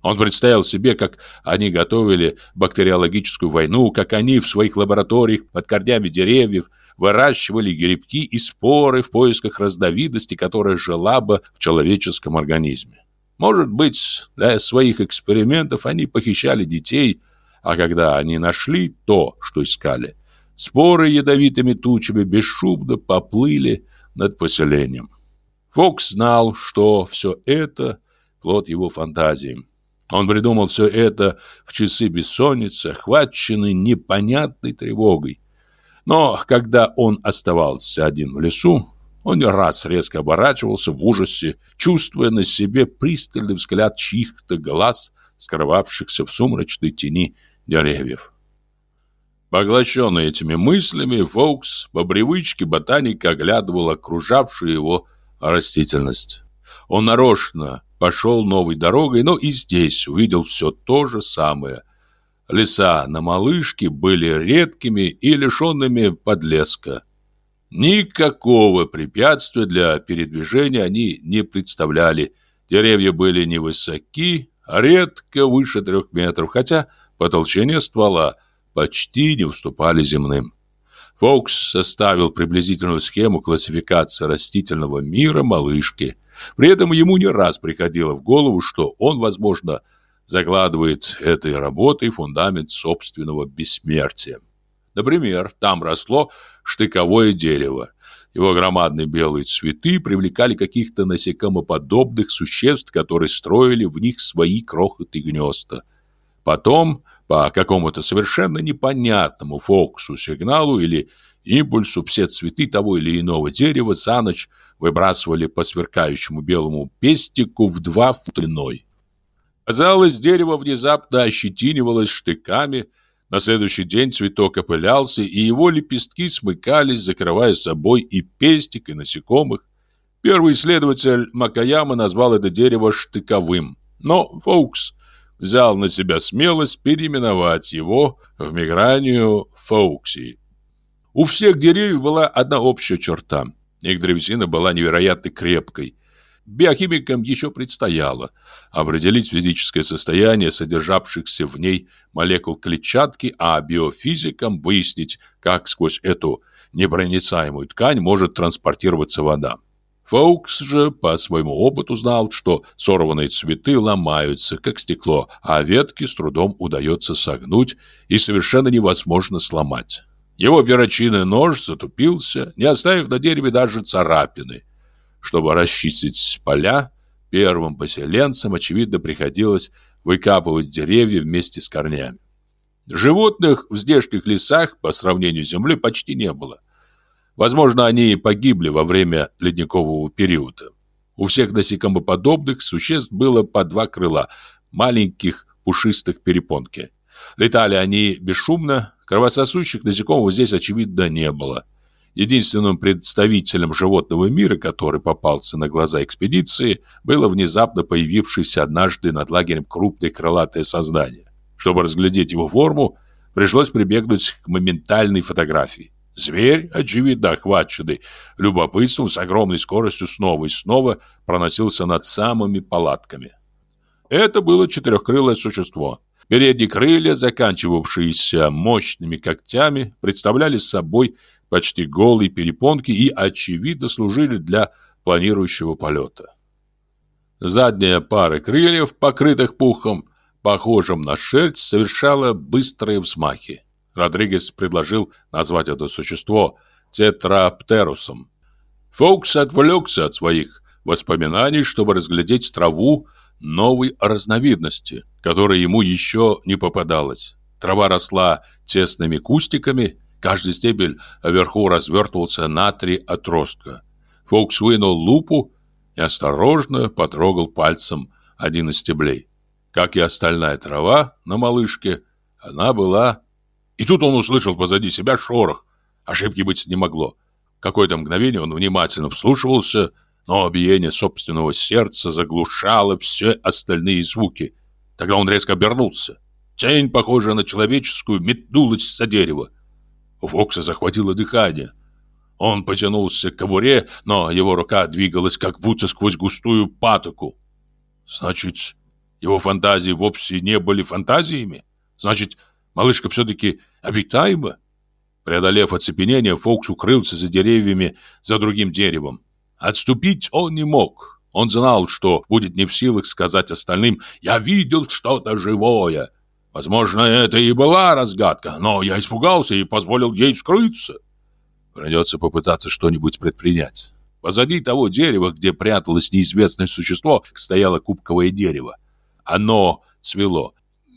Он представил себе, как они готовили бактериологическую войну, как они в своих лабораториях под корнями деревьев выращивали грибки и споры в поисках разновидности, которая жила бы в человеческом организме. Может быть, для своих экспериментов они похищали детей, а когда они нашли то, что искали, споры ядовитыми тучами бесшумно поплыли над поселением. Фокс знал, что все это плод его фантазии. Он придумал все это в часы бессонницы, охваченный непонятной тревогой. Но когда он оставался один в лесу, он не раз резко оборачивался в ужасе, чувствуя на себе пристальный взгляд чьих-то глаз, скрывавшихся в сумрачной тени деревьев. Поглощенный этими мыслями, Фоукс по привычке ботаника оглядывал окружавшую его растительность. Он нарочно пошел новой дорогой, но и здесь увидел все то же самое. Леса на малышке были редкими и лишенными подлеска. Никакого препятствия для передвижения они не представляли. Деревья были невысоки, редко выше трех метров, хотя по толщине ствола почти не уступали земным. Фокс составил приблизительную схему классификации растительного мира малышки. При этом ему не раз приходило в голову, что он, возможно, закладывает этой работой фундамент собственного бессмертия. Например, там росло штыковое дерево. Его громадные белые цветы привлекали каких-то насекомоподобных существ, которые строили в них свои крохотные гнезда. Потом, по какому-то совершенно непонятному фокусу сигналу или импульсу, все цветы того или иного дерева за ночь выбрасывали по сверкающему белому пестику в два фута длиной. Казалось, дерево внезапно ощетинивалось штыками, на следующий день цветок опылялся, и его лепестки смыкались, закрывая собой и пестик, и насекомых. Первый исследователь Макаяма назвал это дерево штыковым, но Фоукс взял на себя смелость переименовать его в мигранию Фоуксии. У всех деревьев была одна общая черта. Их древесина была невероятно крепкой, Биохимикам еще предстояло определить физическое состояние содержавшихся в ней молекул клетчатки, а биофизикам выяснить, как сквозь эту непроницаемую ткань может транспортироваться вода. Фоукс же по своему опыту знал, что сорванные цветы ломаются, как стекло, а ветки с трудом удается согнуть и совершенно невозможно сломать. Его перочинный нож затупился, не оставив на дереве даже царапины – чтобы расчистить поля, первым поселенцам, очевидно, приходилось выкапывать деревья вместе с корнями. Животных в здешних лесах по сравнению с землей почти не было. Возможно, они и погибли во время ледникового периода. У всех насекомоподобных существ было по два крыла, маленьких пушистых перепонки. Летали они бесшумно, кровососущих насекомых здесь, очевидно, не было. Единственным представителем животного мира, который попался на глаза экспедиции, было внезапно появившееся однажды над лагерем крупное крылатое создание. Чтобы разглядеть его форму, пришлось прибегнуть к моментальной фотографии. Зверь, очевидно охваченный любопытством, с огромной скоростью снова и снова проносился над самыми палатками. Это было четырехкрылое существо. Передние крылья, заканчивавшиеся мощными когтями, представляли собой почти голые перепонки и, очевидно, служили для планирующего полета. Задняя пара крыльев, покрытых пухом, похожим на шерсть, совершала быстрые взмахи. Родригес предложил назвать это существо тетраптерусом. Фокс отвлекся от своих воспоминаний, чтобы разглядеть траву новой разновидности, которая ему еще не попадалась. Трава росла тесными кустиками, Каждый стебель вверху развертывался на три отростка. Фокс вынул лупу и осторожно потрогал пальцем один из стеблей. Как и остальная трава на малышке, она была... И тут он услышал позади себя шорох. Ошибки быть не могло. Какое-то мгновение он внимательно вслушивался, но биение собственного сердца заглушало все остальные звуки. Тогда он резко обернулся. Тень, похожая на человеческую, метнулась за дерево. У Фокса захватило дыхание. Он потянулся к кобуре, но его рука двигалась как будто сквозь густую патоку. Значит, его фантазии вовсе не были фантазиями? Значит, малышка все-таки обитаема? Преодолев оцепенение, Фокс укрылся за деревьями за другим деревом. Отступить он не мог. Он знал, что будет не в силах сказать остальным «Я видел что-то живое». Возможно, это и была разгадка, но я испугался и позволил ей скрыться. Придется попытаться что-нибудь предпринять. Позади того дерева, где пряталось неизвестное существо, стояло кубковое дерево. Оно цвело.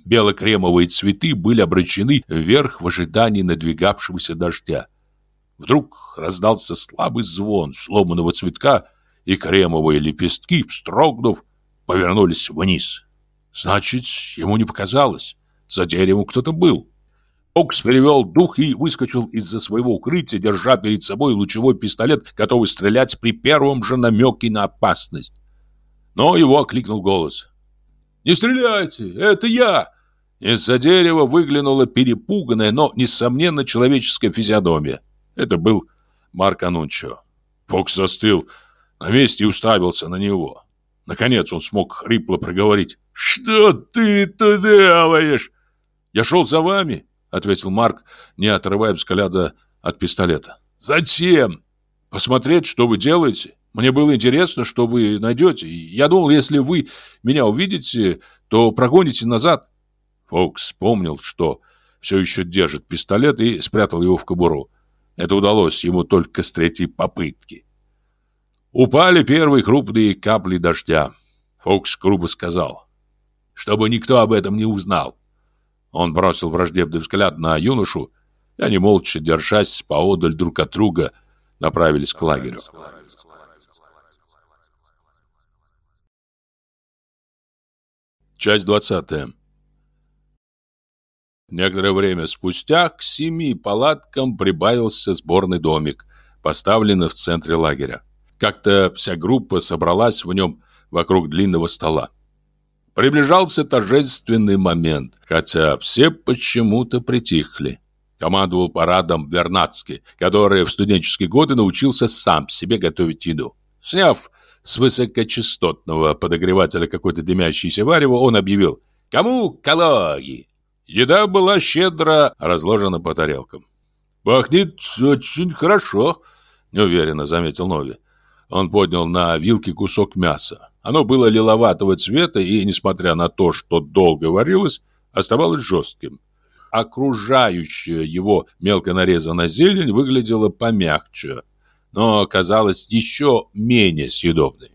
Бело-кремовые цветы были обращены вверх в ожидании надвигавшегося дождя. Вдруг раздался слабый звон сломанного цветка, и кремовые лепестки, строгнув, повернулись вниз. Значит, ему не показалось. За деревом кто-то был. Окс перевел дух и выскочил из-за своего укрытия, держа перед собой лучевой пистолет, готовый стрелять при первом же намеке на опасность. Но его окликнул голос. «Не стреляйте! Это я!» Из-за дерева выглянула перепуганная, но, несомненно, человеческая физиономия. Это был Марк Анунчо. Фокс застыл на месте и уставился на него. Наконец он смог хрипло проговорить. «Что ты тут делаешь?» «Я шел за вами», — ответил Марк, не отрывая взгляда от пистолета. «Зачем? Посмотреть, что вы делаете? Мне было интересно, что вы найдете. Я думал, если вы меня увидите, то прогоните назад». Фокс вспомнил, что все еще держит пистолет и спрятал его в кобуру. Это удалось ему только с третьей попытки. Упали первые крупные капли дождя. Фокс грубо сказал, чтобы никто об этом не узнал. Он бросил враждебный взгляд на юношу, и они, молча держась поодаль друг от друга, направились к лагерю. Часть двадцатая. Некоторое время спустя к семи палаткам прибавился сборный домик, поставленный в центре лагеря. Как-то вся группа собралась в нем вокруг длинного стола. Приближался торжественный момент, хотя все почему-то притихли. Командовал парадом Вернадский, который в студенческие годы научился сам себе готовить еду. Сняв с высокочастотного подогревателя какой-то дымящийся варево, он объявил «Кому калории?» Еда была щедро разложена по тарелкам. «Пахнет очень хорошо», — неуверенно заметил Нови. Он поднял на вилке кусок мяса. Оно было лиловатого цвета и, несмотря на то, что долго варилось, оставалось жестким. Окружающая его мелко нарезанная зелень выглядела помягче, но оказалась еще менее съедобной.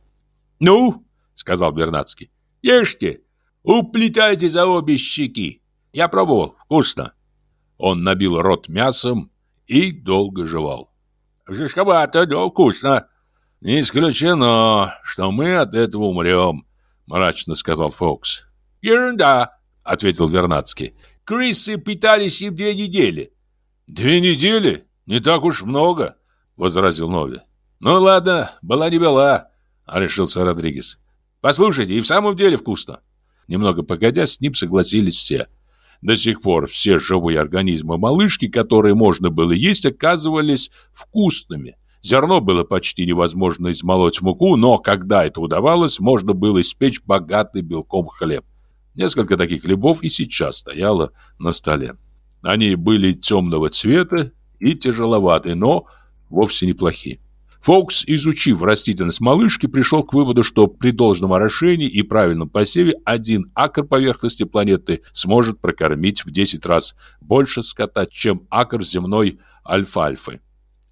«Ну, — сказал Бернацкий, — ешьте, уплетайте за обе щеки. Я пробовал, вкусно». Он набил рот мясом и долго жевал. «Жишковато, но вкусно», «Не исключено, что мы от этого умрем», — мрачно сказал Фокс. «Ерунда», — ответил Вернадский. «Крысы питались им две недели». «Две недели? Не так уж много», — возразил Нови. «Ну ладно, была не была», — решился Родригес. «Послушайте, и в самом деле вкусно». Немного погодя, с ним согласились все. До сих пор все живые организмы малышки, которые можно было есть, оказывались вкусными. Зерно было почти невозможно измолоть в муку, но когда это удавалось, можно было испечь богатый белком хлеб. Несколько таких хлебов и сейчас стояло на столе. Они были темного цвета и тяжеловатые, но вовсе неплохие. Фокс, изучив растительность малышки, пришел к выводу, что при должном орошении и правильном посеве один акр поверхности планеты сможет прокормить в 10 раз больше скота, чем акр земной альфальфы.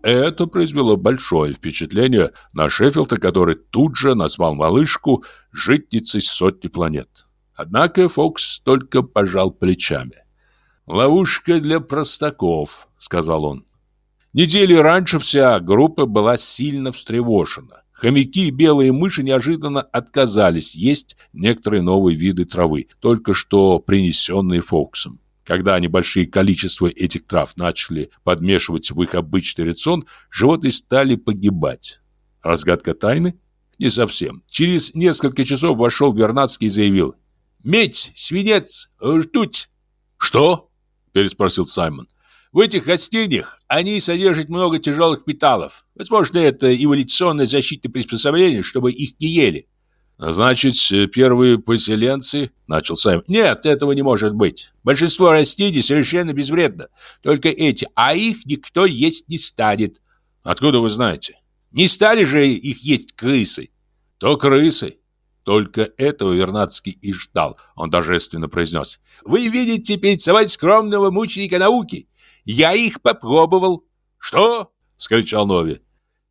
Это произвело большое впечатление на Шеффилда, который тут же назвал малышку житницей сотни планет. Однако Фокс только пожал плечами. «Ловушка для простаков», — сказал он. Недели раньше вся группа была сильно встревожена. Хомяки и белые мыши неожиданно отказались есть некоторые новые виды травы, только что принесенные Фоксом. Когда небольшие количества этих трав начали подмешивать в их обычный рацион, животные стали погибать. Разгадка тайны? Не совсем. Через несколько часов вошел Вернадский и заявил. «Медь, свинец, ртуть!» «Что?» – переспросил Саймон. «В этих растениях они содержат много тяжелых металлов. Возможно, это эволюционное защитное приспособление, чтобы их не ели. «Значит, первые поселенцы...» — начал Сайм. «Нет, этого не может быть. Большинство растений совершенно безвредно. Только эти, а их никто есть не станет». «Откуда вы знаете?» «Не стали же их есть крысы». «То крысы». Только этого Вернадский и ждал. Он торжественно произнес. «Вы видите перед собой скромного мученика науки. Я их попробовал». «Что?» — скричал Нови.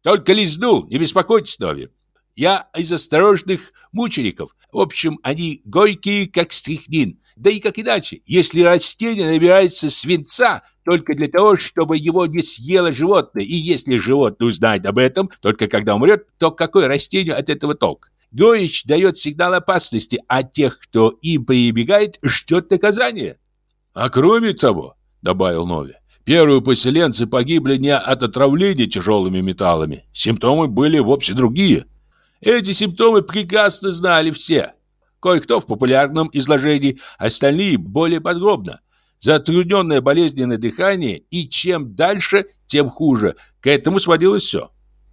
«Только лизнул, не беспокойтесь, Нови. Я из осторожных мучеников. В общем, они горькие, как стрихнин. Да и как иначе, если растение набирается свинца только для того, чтобы его не съело животное, и если животное узнает об этом только когда умрет, то какое растение от этого толк? Горечь дает сигнал опасности, а тех, кто им прибегает, ждет наказание. А кроме того, добавил Нови, первые поселенцы погибли не от отравления тяжелыми металлами. Симптомы были вовсе другие. Эти симптомы прекрасно знали все. Кое-кто в популярном изложении, остальные более подробно. Затрудненное болезненное дыхание, и чем дальше, тем хуже. К этому сводилось все.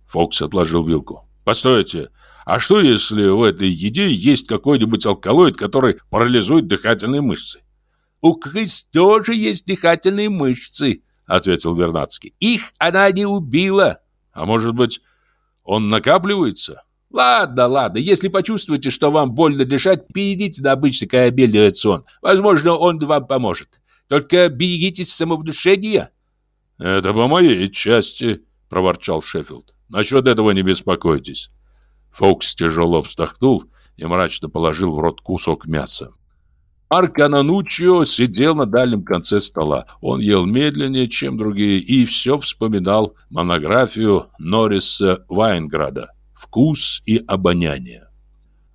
Фокс отложил вилку. «Постойте, а что если в этой еде есть какой-нибудь алкалоид, который парализует дыхательные мышцы?» «У крыс тоже есть дыхательные мышцы», ответил Вернадский. Их она не убила. А может быть, он накапливается? Ладно, ладно, если почувствуете, что вам больно дышать, перейдите на обычный корабельный рацион. Возможно, он вам поможет. Только берегитесь самовнушения. Это по моей части, проворчал Шеффилд. Насчет этого не беспокойтесь. Фокс тяжело вздохнул и мрачно положил в рот кусок мяса. Марк Ананучио сидел на дальнем конце стола. Он ел медленнее, чем другие, и все вспоминал монографию Норриса Вайнграда «Вкус и обоняние».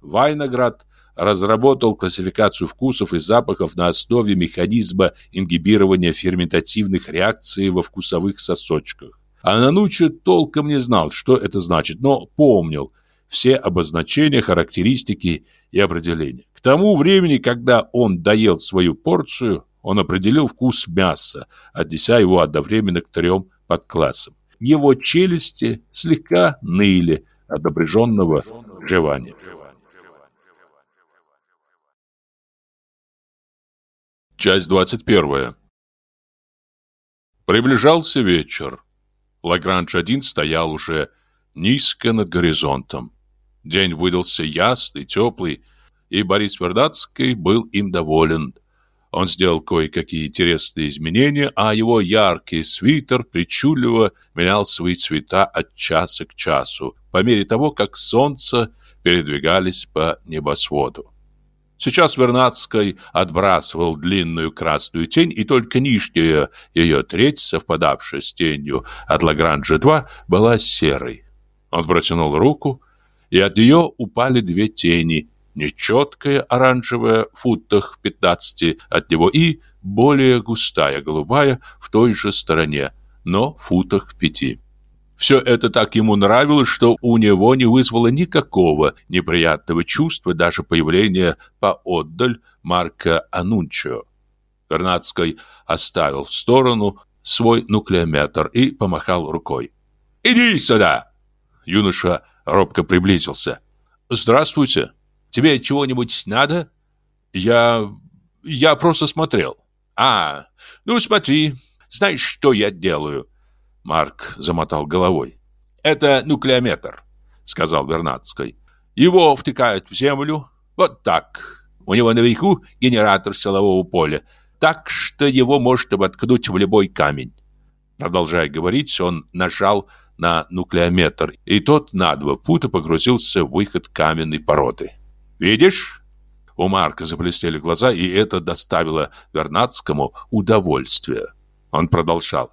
Вайноград разработал классификацию вкусов и запахов на основе механизма ингибирования ферментативных реакций во вкусовых сосочках. Ананучи толком не знал, что это значит, но помнил все обозначения, характеристики и определения. Тому времени, когда он доел свою порцию, он определил вкус мяса, отнеся его одновременно к трем подклассам. Его челюсти слегка ныли от напряженного жевания. Часть 21. Приближался вечер. Лагранж-1 стоял уже низко над горизонтом. День выдался ясный, теплый, и Борис Вердатский был им доволен. Он сделал кое-какие интересные изменения, а его яркий свитер причудливо менял свои цвета от часа к часу, по мере того, как солнце передвигались по небосводу. Сейчас Вернадский отбрасывал длинную красную тень, и только нижняя ее треть, совпадавшая с тенью от Лагранжа-2, была серой. Он протянул руку, и от нее упали две тени, нечеткая оранжевая в футах в 15 от него и более густая голубая в той же стороне, но в футах в пяти. Все это так ему нравилось, что у него не вызвало никакого неприятного чувства даже появление поотдаль Марка Анунчио. Вернадский оставил в сторону свой нуклеометр и помахал рукой. «Иди сюда!» Юноша робко приблизился. «Здравствуйте. Тебе чего-нибудь надо?» «Я... я просто смотрел». «А, ну смотри. Знаешь, что я делаю?» Марк замотал головой. «Это нуклеометр», — сказал Вернадский. «Его втыкают в землю. Вот так. У него наверху генератор силового поля, так что его можно воткнуть в любой камень». Продолжая говорить, он нажал на нуклеометр, и тот на два фута погрузился в выход каменной породы. «Видишь?» У Марка заблестели глаза, и это доставило Вернадскому удовольствие. Он продолжал.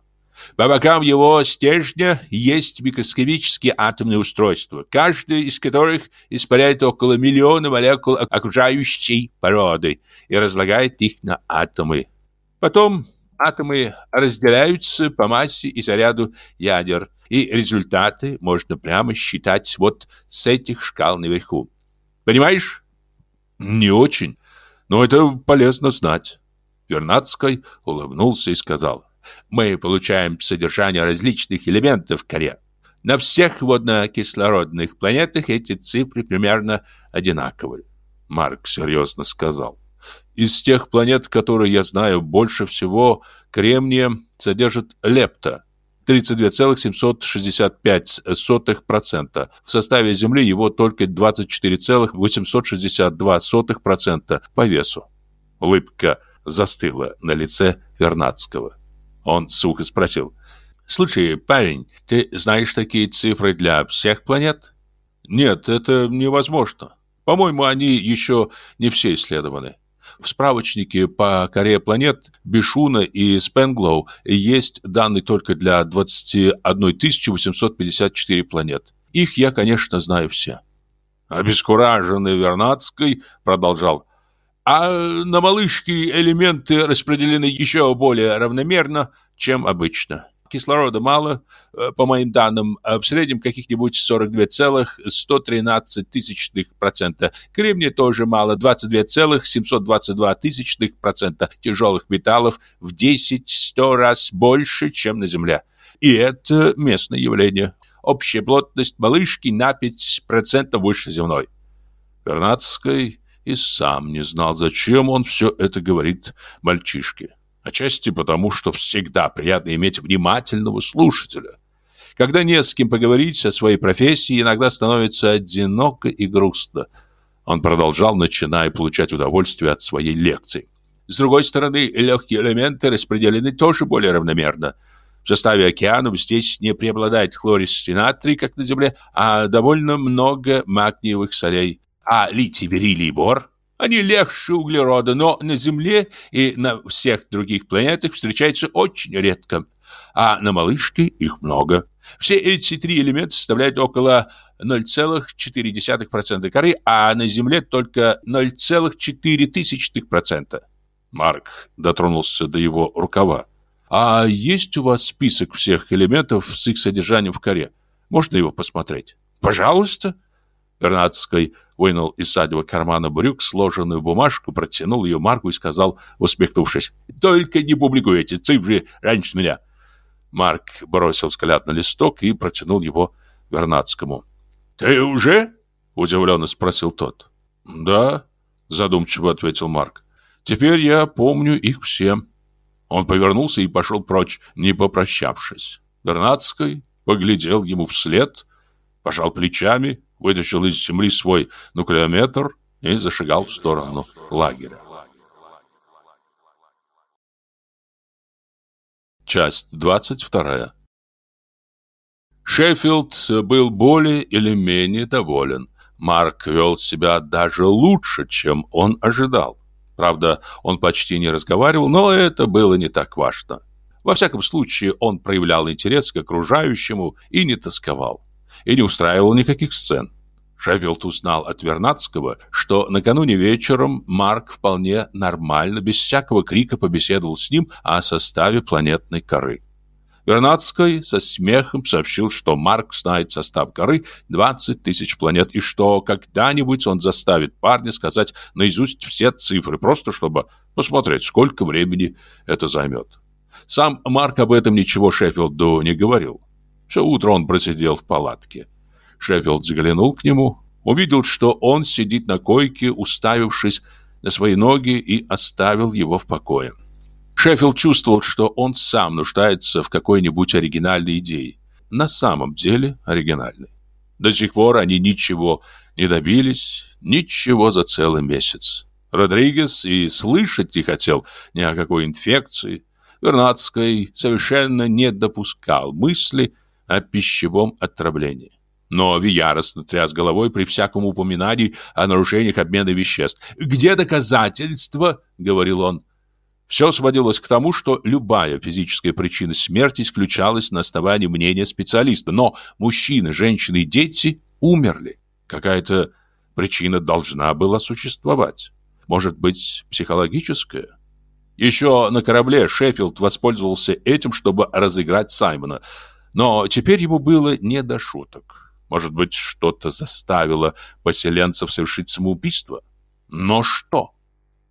По бокам его стержня есть микроскопические атомные устройства, каждый из которых испаряет около миллиона молекул окружающей породы и разлагает их на атомы. Потом атомы разделяются по массе и заряду ядер, и результаты можно прямо считать вот с этих шкал наверху. Понимаешь? Не очень, но это полезно знать. Вернадский улыбнулся и сказал мы получаем содержание различных элементов коре. На всех водно-кислородных планетах эти цифры примерно одинаковые. Марк серьезно сказал. Из тех планет, которые я знаю, больше всего кремния содержит лепта. 32,765%. В составе Земли его только 24,862% по весу. Улыбка застыла на лице Вернадского. Он сухо спросил. «Слушай, парень, ты знаешь такие цифры для всех планет?» «Нет, это невозможно. По-моему, они еще не все исследованы. В справочнике по коре планет Бишуна и Спенглоу есть данные только для 21 854 планет. Их я, конечно, знаю все». Обескураженный Вернадский продолжал. А на малышке элементы распределены еще более равномерно, чем обычно. Кислорода мало, э, по моим данным, в среднем каких-нибудь 42,113 тысячных процента. Кремния тоже мало, 22,722 тысячных процента. Тяжелых металлов в 10-100 раз больше, чем на Земле. И это местное явление. Общая плотность малышки на 5% выше земной. Вернадской и сам не знал, зачем он все это говорит мальчишке. Отчасти потому, что всегда приятно иметь внимательного слушателя. Когда не с кем поговорить о своей профессии, иногда становится одиноко и грустно. Он продолжал, начиная получать удовольствие от своей лекции. С другой стороны, легкие элементы распределены тоже более равномерно. В составе океанов здесь не преобладает хлористый натрий, как на Земле, а довольно много магниевых солей. А литий, бериллий и бор они легче углерода, но на Земле и на всех других планетах встречаются очень редко. А на малышке их много. Все эти три элемента составляют около 0,4% коры, а на Земле только 0,4%. Марк дотронулся до его рукава. «А есть у вас список всех элементов с их содержанием в коре? Можно его посмотреть?» «Пожалуйста!» Вернадский вынул из заднего кармана брюк сложенную бумажку, протянул ее Марку и сказал, усмехнувшись, «Только не публикуй эти цифры раньше меня». Марк бросил взгляд на листок и протянул его Вернадскому. «Ты уже?» – удивленно спросил тот. «Да», – задумчиво ответил Марк. «Теперь я помню их все». Он повернулся и пошел прочь, не попрощавшись. Вернадский поглядел ему вслед, пожал плечами вытащил из земли свой нуклеометр и зашагал в сторону лагеря. Часть 22. Шеффилд был более или менее доволен. Марк вел себя даже лучше, чем он ожидал. Правда, он почти не разговаривал, но это было не так важно. Во всяком случае, он проявлял интерес к окружающему и не тосковал и не устраивал никаких сцен. Шеффилд узнал от Вернадского, что накануне вечером Марк вполне нормально, без всякого крика побеседовал с ним о составе планетной коры. Вернадский со смехом сообщил, что Марк знает состав коры 20 тысяч планет и что когда-нибудь он заставит парня сказать наизусть все цифры, просто чтобы посмотреть, сколько времени это займет. Сам Марк об этом ничего Шеффилду не говорил. Все утро он просидел в палатке. Шеффилд заглянул к нему, увидел, что он сидит на койке, уставившись на свои ноги, и оставил его в покое. Шеффилд чувствовал, что он сам нуждается в какой-нибудь оригинальной идее. На самом деле оригинальной. До сих пор они ничего не добились, ничего за целый месяц. Родригес и слышать не хотел ни о какой инфекции. Вернадский совершенно не допускал мысли о пищевом отравлении. Но Ви яростно тряс головой при всяком упоминании о нарушениях обмена веществ. «Где доказательства?» — говорил он. Все сводилось к тому, что любая физическая причина смерти исключалась на основании мнения специалиста. Но мужчины, женщины и дети умерли. Какая-то причина должна была существовать. Может быть, психологическая? Еще на корабле Шеффилд воспользовался этим, чтобы разыграть Саймона. Но теперь ему было не до шуток. Может быть, что-то заставило поселенцев совершить самоубийство? Но что?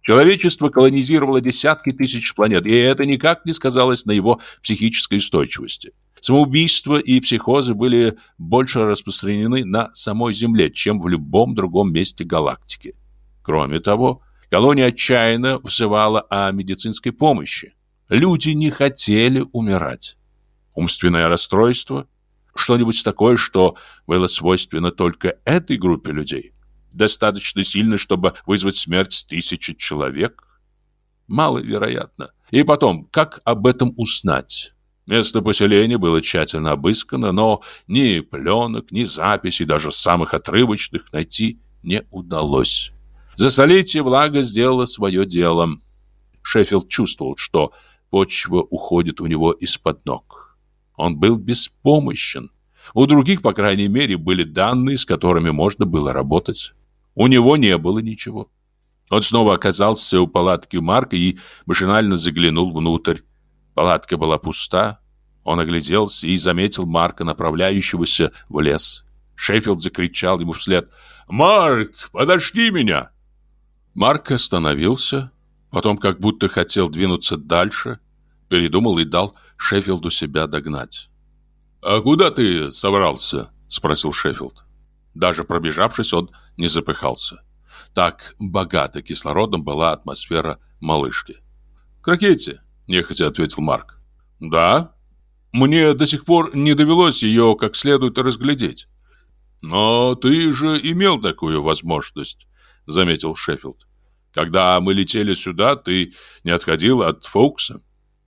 Человечество колонизировало десятки тысяч планет, и это никак не сказалось на его психической устойчивости. Самоубийства и психозы были больше распространены на самой Земле, чем в любом другом месте галактики. Кроме того, колония отчаянно взывала о медицинской помощи. Люди не хотели умирать. Умственное расстройство – что-нибудь такое, что было свойственно только этой группе людей? Достаточно сильно, чтобы вызвать смерть тысячи человек? Маловероятно. И потом, как об этом узнать? Место поселения было тщательно обыскано, но ни пленок, ни записей, даже самых отрывочных, найти не удалось. За столетие влага сделала свое дело. Шеффилд чувствовал, что почва уходит у него из-под ног. Он был беспомощен. У других, по крайней мере, были данные, с которыми можно было работать. У него не было ничего. Он снова оказался у палатки Марка и машинально заглянул внутрь. Палатка была пуста. Он огляделся и заметил Марка, направляющегося в лес. Шеффилд закричал ему вслед «Марк, подожди меня!» Марк остановился, потом как будто хотел двинуться дальше, передумал и дал Шеффилду себя догнать. «А куда ты собрался?» – спросил Шеффилд. Даже пробежавшись, он не запыхался. Так богата кислородом была атмосфера малышки. «К ракете. Нехотя ответил Марк. Да? Мне до сих пор не довелось ее как следует разглядеть. Но ты же имел такую возможность, заметил Шеффилд. Когда мы летели сюда, ты не отходил от Фоукса.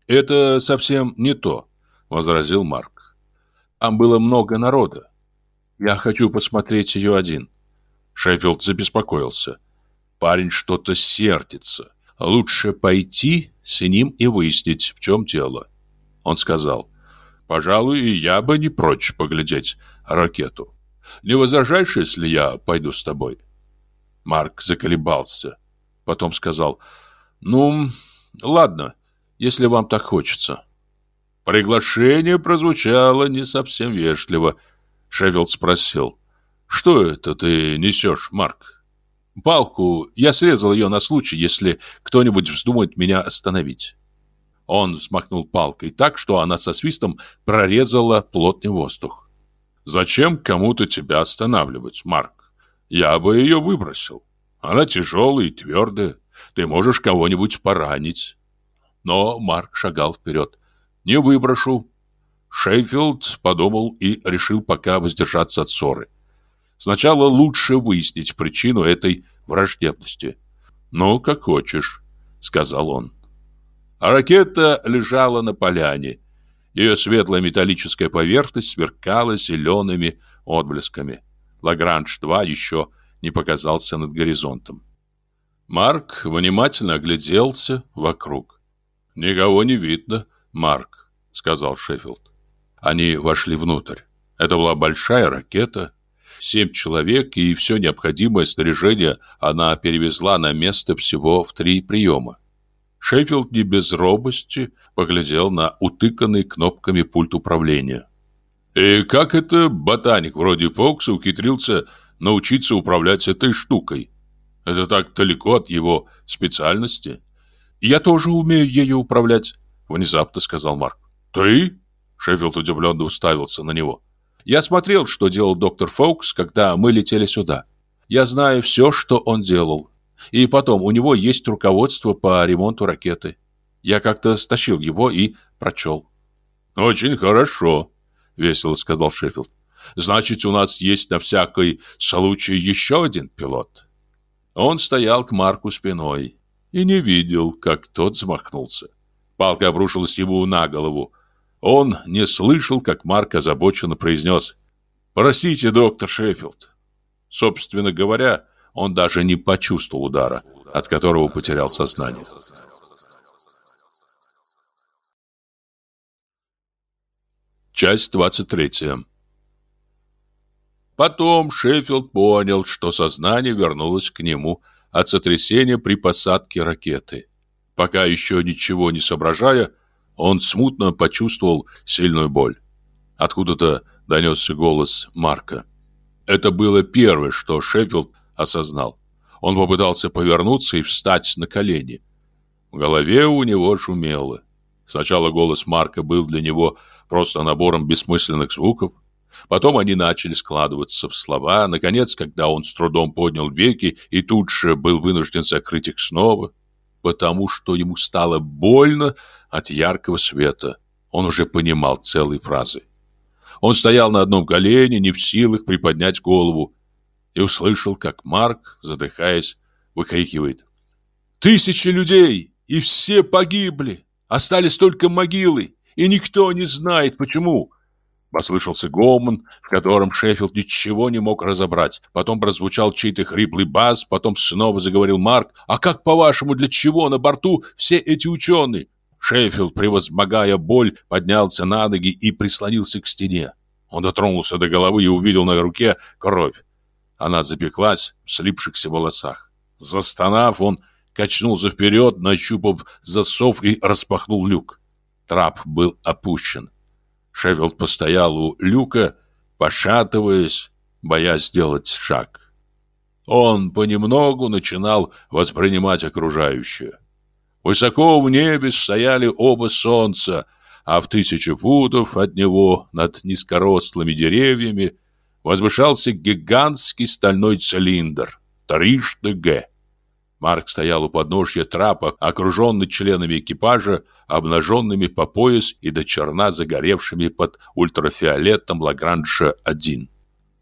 Это совсем не то, возразил Марк. Там было много народа. Я хочу посмотреть ее один. Шеффилд забеспокоился. Парень что-то сердится. Лучше пойти с ним и выяснить, в чем дело. Он сказал, пожалуй, я бы не прочь поглядеть ракету. Не возражаешь, если я пойду с тобой? Марк заколебался. Потом сказал, ну, ладно, если вам так хочется. Приглашение прозвучало не совсем вежливо. Шевилд спросил, что это ты несешь, Марк? Палку, я срезал ее на случай, если кто-нибудь вздумает меня остановить. Он взмахнул палкой так, что она со свистом прорезала плотный воздух. «Зачем кому-то тебя останавливать, Марк? Я бы ее выбросил. Она тяжелая и твердая. Ты можешь кого-нибудь поранить». Но Марк шагал вперед. «Не выброшу». Шейфилд подумал и решил пока воздержаться от ссоры. Сначала лучше выяснить причину этой враждебности. «Ну, как хочешь», — сказал он. А ракета лежала на поляне. Ее светлая металлическая поверхность сверкала зелеными отблесками. Лагранж-2 еще не показался над горизонтом. Марк внимательно огляделся вокруг. «Никого не видно, Марк», — сказал Шеффилд. Они вошли внутрь. Это была большая ракета. Семь человек и все необходимое снаряжение она перевезла на место всего в три приема. Шеффилд не без робости поглядел на утыканный кнопками пульт управления. «И как это ботаник вроде Фокса ухитрился научиться управлять этой штукой? Это так далеко от его специальности». «Я тоже умею ею управлять», — внезапно сказал Марк. «Ты?» — Шеффилд удивленно уставился на него. «Я смотрел, что делал доктор Фоукс, когда мы летели сюда. Я знаю все, что он делал. И потом, у него есть руководство по ремонту ракеты. Я как-то стащил его и прочел». «Очень хорошо», — весело сказал Шеффилд. «Значит, у нас есть на всякий случай еще один пилот». Он стоял к Марку спиной и не видел, как тот замахнулся. Палка обрушилась ему на голову. Он не слышал, как Марк озабоченно произнес «Простите, доктор Шеффилд». Собственно говоря, он даже не почувствовал удара, от которого потерял сознание. Часть 23 Потом Шеффилд понял, что сознание вернулось к нему от сотрясения при посадке ракеты. Пока еще ничего не соображая, он смутно почувствовал сильную боль. Откуда-то донесся голос Марка. Это было первое, что Шеффилд осознал. Он попытался повернуться и встать на колени. В голове у него шумело. Сначала голос Марка был для него просто набором бессмысленных звуков, Потом они начали складываться в слова. Наконец, когда он с трудом поднял веки и тут же был вынужден закрыть их снова, потому что ему стало больно от яркого света, он уже понимал целые фразы. Он стоял на одном колене, не в силах приподнять голову, и услышал, как Марк, задыхаясь, выкрикивает. «Тысячи людей, и все погибли! Остались только могилы, и никто не знает, почему!» Послышался гомон, в котором Шеффилд ничего не мог разобрать. Потом прозвучал чей-то хриплый бас, потом снова заговорил Марк. «А как, по-вашему, для чего на борту все эти ученые?» Шеффилд, превозмогая боль, поднялся на ноги и прислонился к стене. Он дотронулся до головы и увидел на руке кровь. Она запеклась в слипшихся волосах. Застонав, он качнулся вперед, нащупав засов и распахнул люк. Трап был опущен. Шеффилд постоял у люка, пошатываясь, боясь сделать шаг. Он понемногу начинал воспринимать окружающее. Высоко в небе стояли оба солнца, а в тысячи футов от него над низкорослыми деревьями возвышался гигантский стальной цилиндр трижды Г. Марк стоял у подножья трапа, окруженный членами экипажа, обнаженными по пояс и до черна загоревшими под ультрафиолетом Лагранжа-1.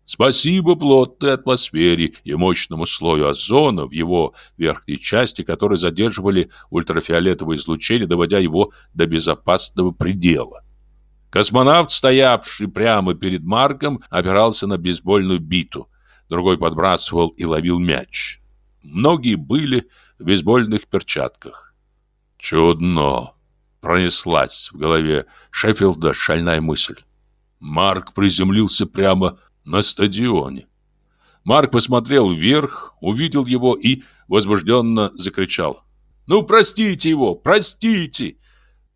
Спасибо плотной атмосфере и мощному слою озона в его верхней части, которые задерживали ультрафиолетовое излучение, доводя его до безопасного предела. Космонавт, стоявший прямо перед Марком, опирался на бейсбольную биту. Другой подбрасывал и ловил мяч. Многие были в бейсбольных перчатках. Чудно! Пронеслась в голове Шеффилда шальная мысль. Марк приземлился прямо на стадионе. Марк посмотрел вверх, увидел его и возбужденно закричал. «Ну, простите его, простите!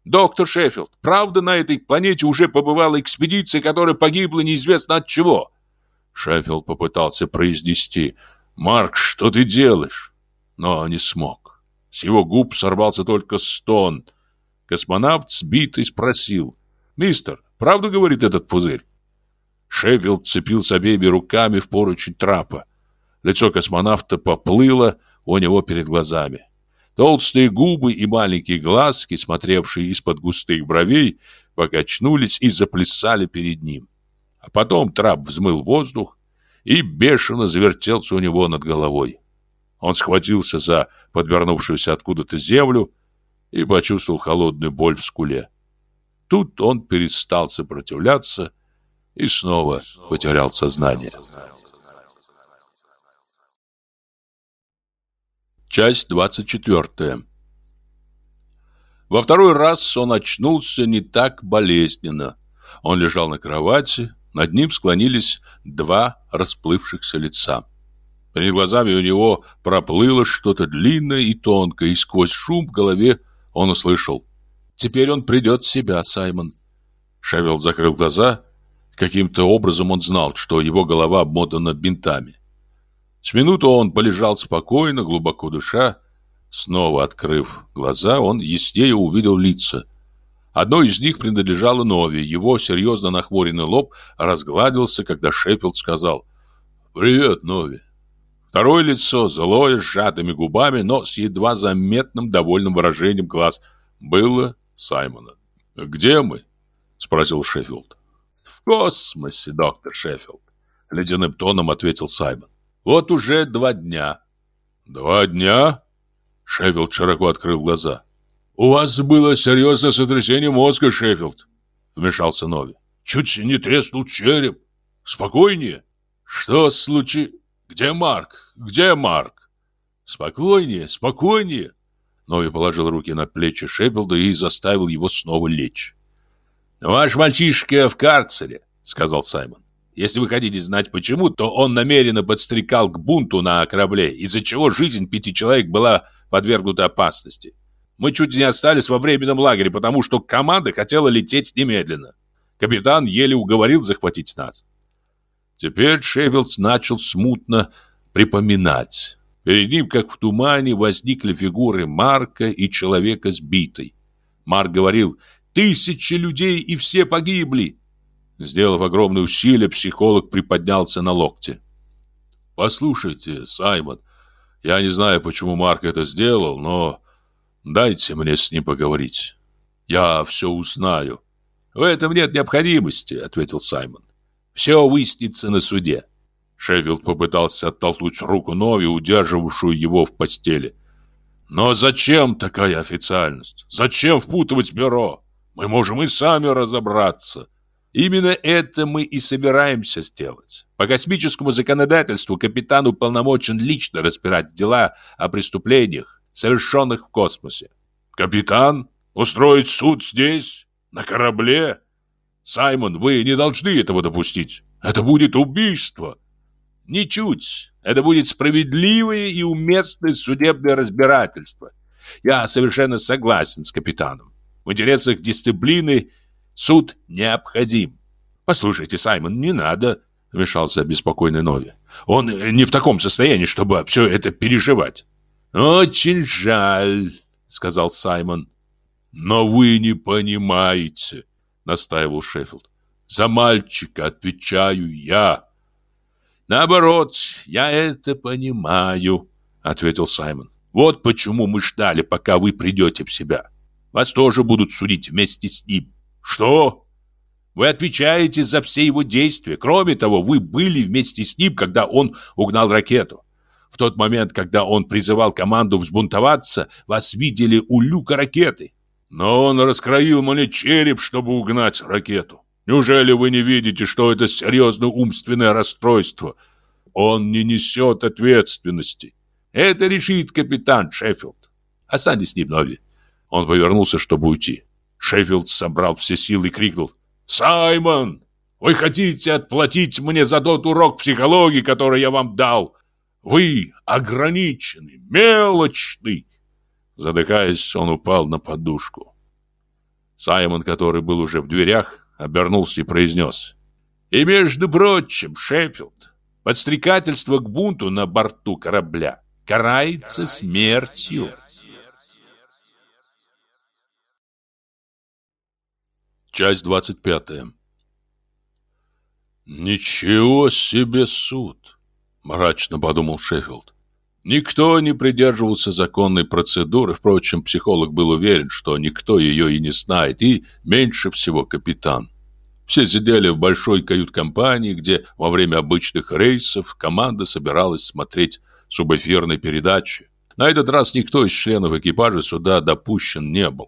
Доктор Шеффилд, правда на этой планете уже побывала экспедиция, которая погибла неизвестно от чего?» Шеффилд попытался произнести «Марк, что ты делаешь?» Но не смог. С его губ сорвался только стон. Космонавт сбитый спросил «Мистер, правду говорит этот пузырь?» Шеффилд цепился обеими руками в поручень трапа. Лицо космонавта поплыло у него перед глазами. Толстые губы и маленькие глазки, смотревшие из-под густых бровей, покачнулись и заплясали перед ним. А потом трап взмыл воздух и бешено завертелся у него над головой. Он схватился за подвернувшуюся откуда-то землю и почувствовал холодную боль в скуле. Тут он перестал сопротивляться и снова потерял сознание. Часть 24. Во второй раз он очнулся не так болезненно. Он лежал на кровати, над ним склонились два расплывшихся лица. Перед глазами у него проплыло что-то длинное и тонкое, и сквозь шум в голове он услышал. «Теперь он придет в себя, Саймон». Шевел закрыл глаза Каким-то образом он знал, что его голова обмотана бинтами. С минуту он полежал спокойно, глубоко дыша. Снова открыв глаза, он яснее увидел лица. Одно из них принадлежало Нови. Его серьезно нахмуренный лоб разгладился, когда Шеффилд сказал «Привет, Нови». Второе лицо, злое, с сжатыми губами, но с едва заметным довольным выражением глаз, было Саймона. «Где мы?» — спросил Шеффилд космосе, доктор Шеффилд, ледяным тоном ответил Саймон. Вот уже два дня. Два дня? Шеффилд широко открыл глаза. У вас было серьезное сотрясение мозга, Шеффилд, вмешался Нови. Чуть не треснул череп. Спокойнее. Что случилось? Где Марк? Где Марк? Спокойнее, спокойнее. Нови положил руки на плечи Шеффилда и заставил его снова лечь. «Ваш мальчишка в карцере», — сказал Саймон. «Если вы хотите знать почему, то он намеренно подстрекал к бунту на корабле, из-за чего жизнь пяти человек была подвергнута опасности. Мы чуть не остались во временном лагере, потому что команда хотела лететь немедленно. Капитан еле уговорил захватить нас». Теперь Шеффилд начал смутно припоминать. Перед ним, как в тумане, возникли фигуры Марка и человека сбитой. Марк говорил Тысячи людей, и все погибли. Сделав огромное усилие, психолог приподнялся на локте. Послушайте, Саймон, я не знаю, почему Марк это сделал, но дайте мне с ним поговорить. Я все узнаю. В этом нет необходимости, ответил Саймон. Все выяснится на суде. Шеффилд попытался оттолкнуть руку Нови, удерживавшую его в постели. Но зачем такая официальность? Зачем впутывать бюро? Мы можем и сами разобраться. Именно это мы и собираемся сделать. По космическому законодательству капитан уполномочен лично разбирать дела о преступлениях, совершенных в космосе. Капитан? Устроить суд здесь? На корабле? Саймон, вы не должны этого допустить. Это будет убийство. Ничуть. Это будет справедливое и уместное судебное разбирательство. Я совершенно согласен с капитаном. В интересах дисциплины суд необходим. Послушайте, Саймон, не надо, вмешался обеспокоенный Нови. Он не в таком состоянии, чтобы все это переживать. Очень жаль, сказал Саймон. Но вы не понимаете, настаивал Шеффилд. За мальчика отвечаю я. Наоборот, я это понимаю, ответил Саймон. Вот почему мы ждали, пока вы придете в себя. Вас тоже будут судить вместе с ним. Что? Вы отвечаете за все его действия. Кроме того, вы были вместе с ним, когда он угнал ракету. В тот момент, когда он призывал команду взбунтоваться, вас видели у люка ракеты. Но он раскроил мне череп, чтобы угнать ракету. Неужели вы не видите, что это серьезное умственное расстройство? Он не несет ответственности. Это решит капитан Шеффилд. Останьтесь Нови. Он повернулся, чтобы уйти. Шеффилд собрал все силы и крикнул. «Саймон, вы хотите отплатить мне за тот урок психологии, который я вам дал? Вы ограниченный, мелочный!» Задыхаясь, он упал на подушку. Саймон, который был уже в дверях, обернулся и произнес. «И между прочим, Шеффилд, подстрекательство к бунту на борту корабля карается смертью». Часть 25 «Ничего себе суд!» – мрачно подумал Шеффилд. Никто не придерживался законной процедуры, впрочем, психолог был уверен, что никто ее и не знает, и меньше всего капитан. Все сидели в большой кают-компании, где во время обычных рейсов команда собиралась смотреть субэфирные передачи. На этот раз никто из членов экипажа сюда допущен не был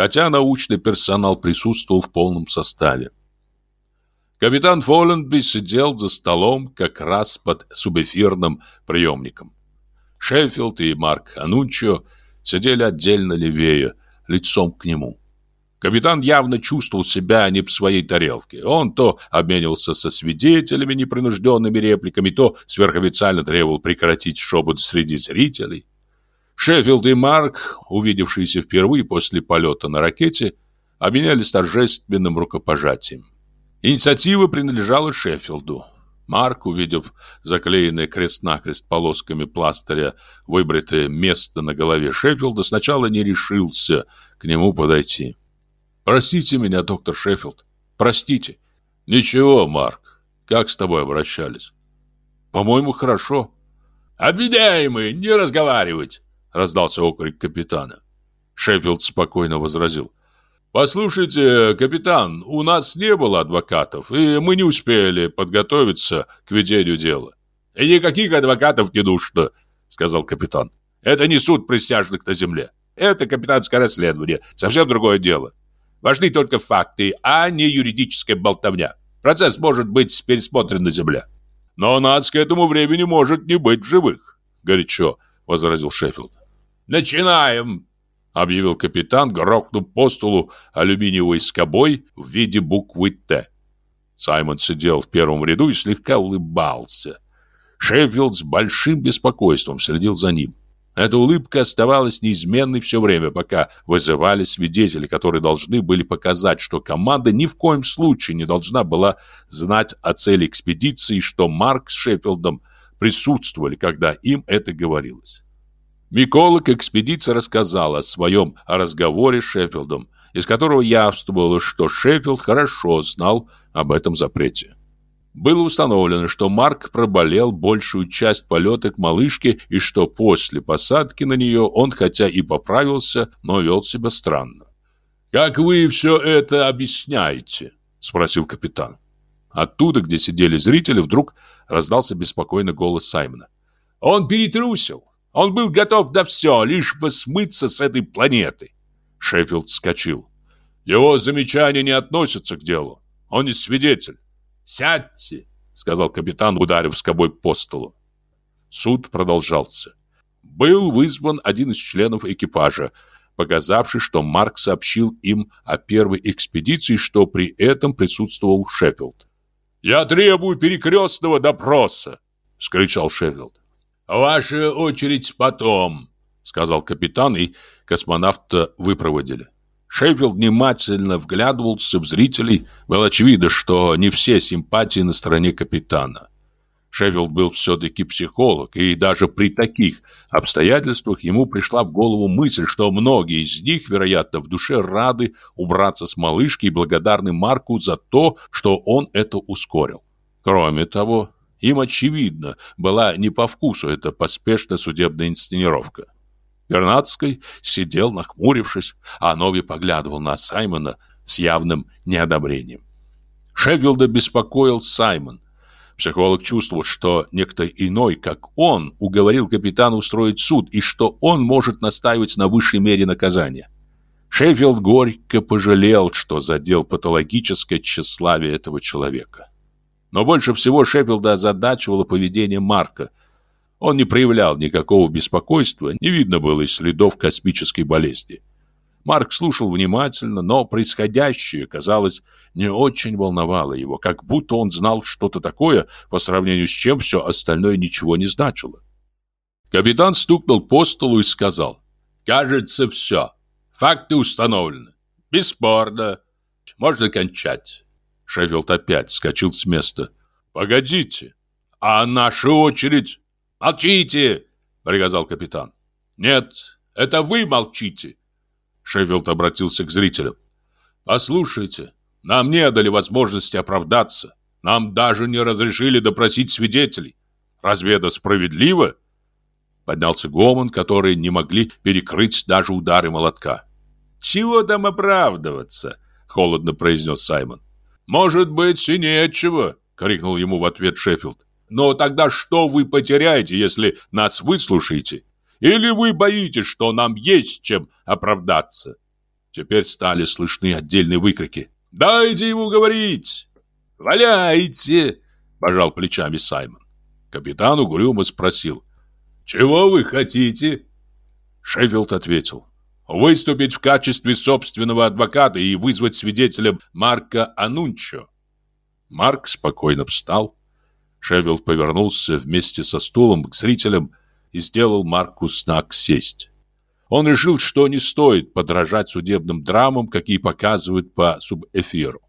хотя научный персонал присутствовал в полном составе. Капитан Фолленби сидел за столом как раз под субэфирным приемником. Шеффилд и Марк Анунчо сидели отдельно левее, лицом к нему. Капитан явно чувствовал себя не в своей тарелке. Он то обменивался со свидетелями непринужденными репликами, то сверхофициально требовал прекратить шепот среди зрителей. Шеффилд и Марк, увидевшиеся впервые после полета на ракете, обменялись торжественным рукопожатием. Инициатива принадлежала Шеффилду. Марк, увидев заклеенное крест-накрест полосками пластыря выбритое место на голове Шеффилда, сначала не решился к нему подойти. «Простите меня, доктор Шеффилд, простите». «Ничего, Марк, как с тобой обращались?» «По-моему, хорошо». «Обвиняемый, не разговаривать!» раздался окрик капитана. Шеффилд спокойно возразил. «Послушайте, капитан, у нас не было адвокатов, и мы не успели подготовиться к ведению дела». «И никаких адвокатов не нужно», — сказал капитан. «Это не суд присяжных на земле. Это капитанское расследование, совсем другое дело. Важны только факты, а не юридическая болтовня. Процесс может быть пересмотрен на земле. Но нас к этому времени может не быть живых», — горячо возразил Шеффилд. «Начинаем!» — объявил капитан, грохнув по столу алюминиевой скобой в виде буквы «Т». Саймон сидел в первом ряду и слегка улыбался. Шеффилд с большим беспокойством следил за ним. Эта улыбка оставалась неизменной все время, пока вызывали свидетели, которые должны были показать, что команда ни в коем случае не должна была знать о цели экспедиции, что Марк с Шеффилдом присутствовали, когда им это говорилось. Миколог экспедиции рассказал о своем разговоре с Шеффилдом, из которого явствовало, что Шеффилд хорошо знал об этом запрете. Было установлено, что Марк проболел большую часть полета к малышке и что после посадки на нее он хотя и поправился, но вел себя странно. «Как вы все это объясняете?» – спросил капитан. Оттуда, где сидели зрители, вдруг раздался беспокойный голос Саймона. «Он перетрусил! Он был готов на все, лишь бы смыться с этой планеты. Шеффилд вскочил. Его замечания не относятся к делу. Он не свидетель. Сядьте, сказал капитан, ударив скобой по столу. Суд продолжался. Был вызван один из членов экипажа, показавший, что Марк сообщил им о первой экспедиции, что при этом присутствовал Шеффилд. «Я требую перекрестного допроса!» — скричал Шеффилд. «Ваша очередь потом», — сказал капитан, и космонавта выпроводили. Шеффилд внимательно вглядывался в зрителей. Было очевидно, что не все симпатии на стороне капитана. Шеффилд был все-таки психолог, и даже при таких обстоятельствах ему пришла в голову мысль, что многие из них, вероятно, в душе рады убраться с малышки и благодарны Марку за то, что он это ускорил. Кроме того, им, очевидно, была не по вкусу эта поспешная судебная инсценировка. Вернадский сидел, нахмурившись, а Нови поглядывал на Саймона с явным неодобрением. Шеффилда беспокоил Саймон. Психолог чувствовал, что некто иной, как он, уговорил капитана устроить суд и что он может настаивать на высшей мере наказания. Шеффилд горько пожалел, что задел патологическое тщеславие этого человека. Но больше всего Шеффилда озадачивало поведение Марка. Он не проявлял никакого беспокойства, не видно было и следов космической болезни. Марк слушал внимательно, но происходящее, казалось, не очень волновало его, как будто он знал что-то такое, по сравнению с чем все остальное ничего не значило. Капитан стукнул по столу и сказал, «Кажется, все. Факты установлены. Бесспорно. Можно кончать». Шеффилд опять вскочил с места. «Погодите, а наша очередь?» «Молчите!» — приказал капитан. «Нет, это вы молчите!» Шеффилд обратился к зрителям. «Послушайте, нам не дали возможности оправдаться. Нам даже не разрешили допросить свидетелей. Разве это справедливо?» Поднялся гомон, который не могли перекрыть даже удары молотка. «Чего там оправдываться?» — холодно произнес Саймон. «Может быть, и нечего!» — крикнул ему в ответ Шеффилд. «Но тогда что вы потеряете, если нас выслушаете? Или вы боитесь, что нам есть чем оправдаться?» Теперь стали слышны отдельные выкрики. «Дайте ему говорить!» «Валяйте!» – пожал плечами Саймон. Капитан угрюмо спросил. «Чего вы хотите?» Шеффилд ответил. «Выступить в качестве собственного адвоката и вызвать свидетелем Марка Анунчо». Марк спокойно встал. Шеффилд повернулся вместе со стулом к зрителям и сделал Марку знак сесть. Он решил, что не стоит подражать судебным драмам, какие показывают по субэфиру.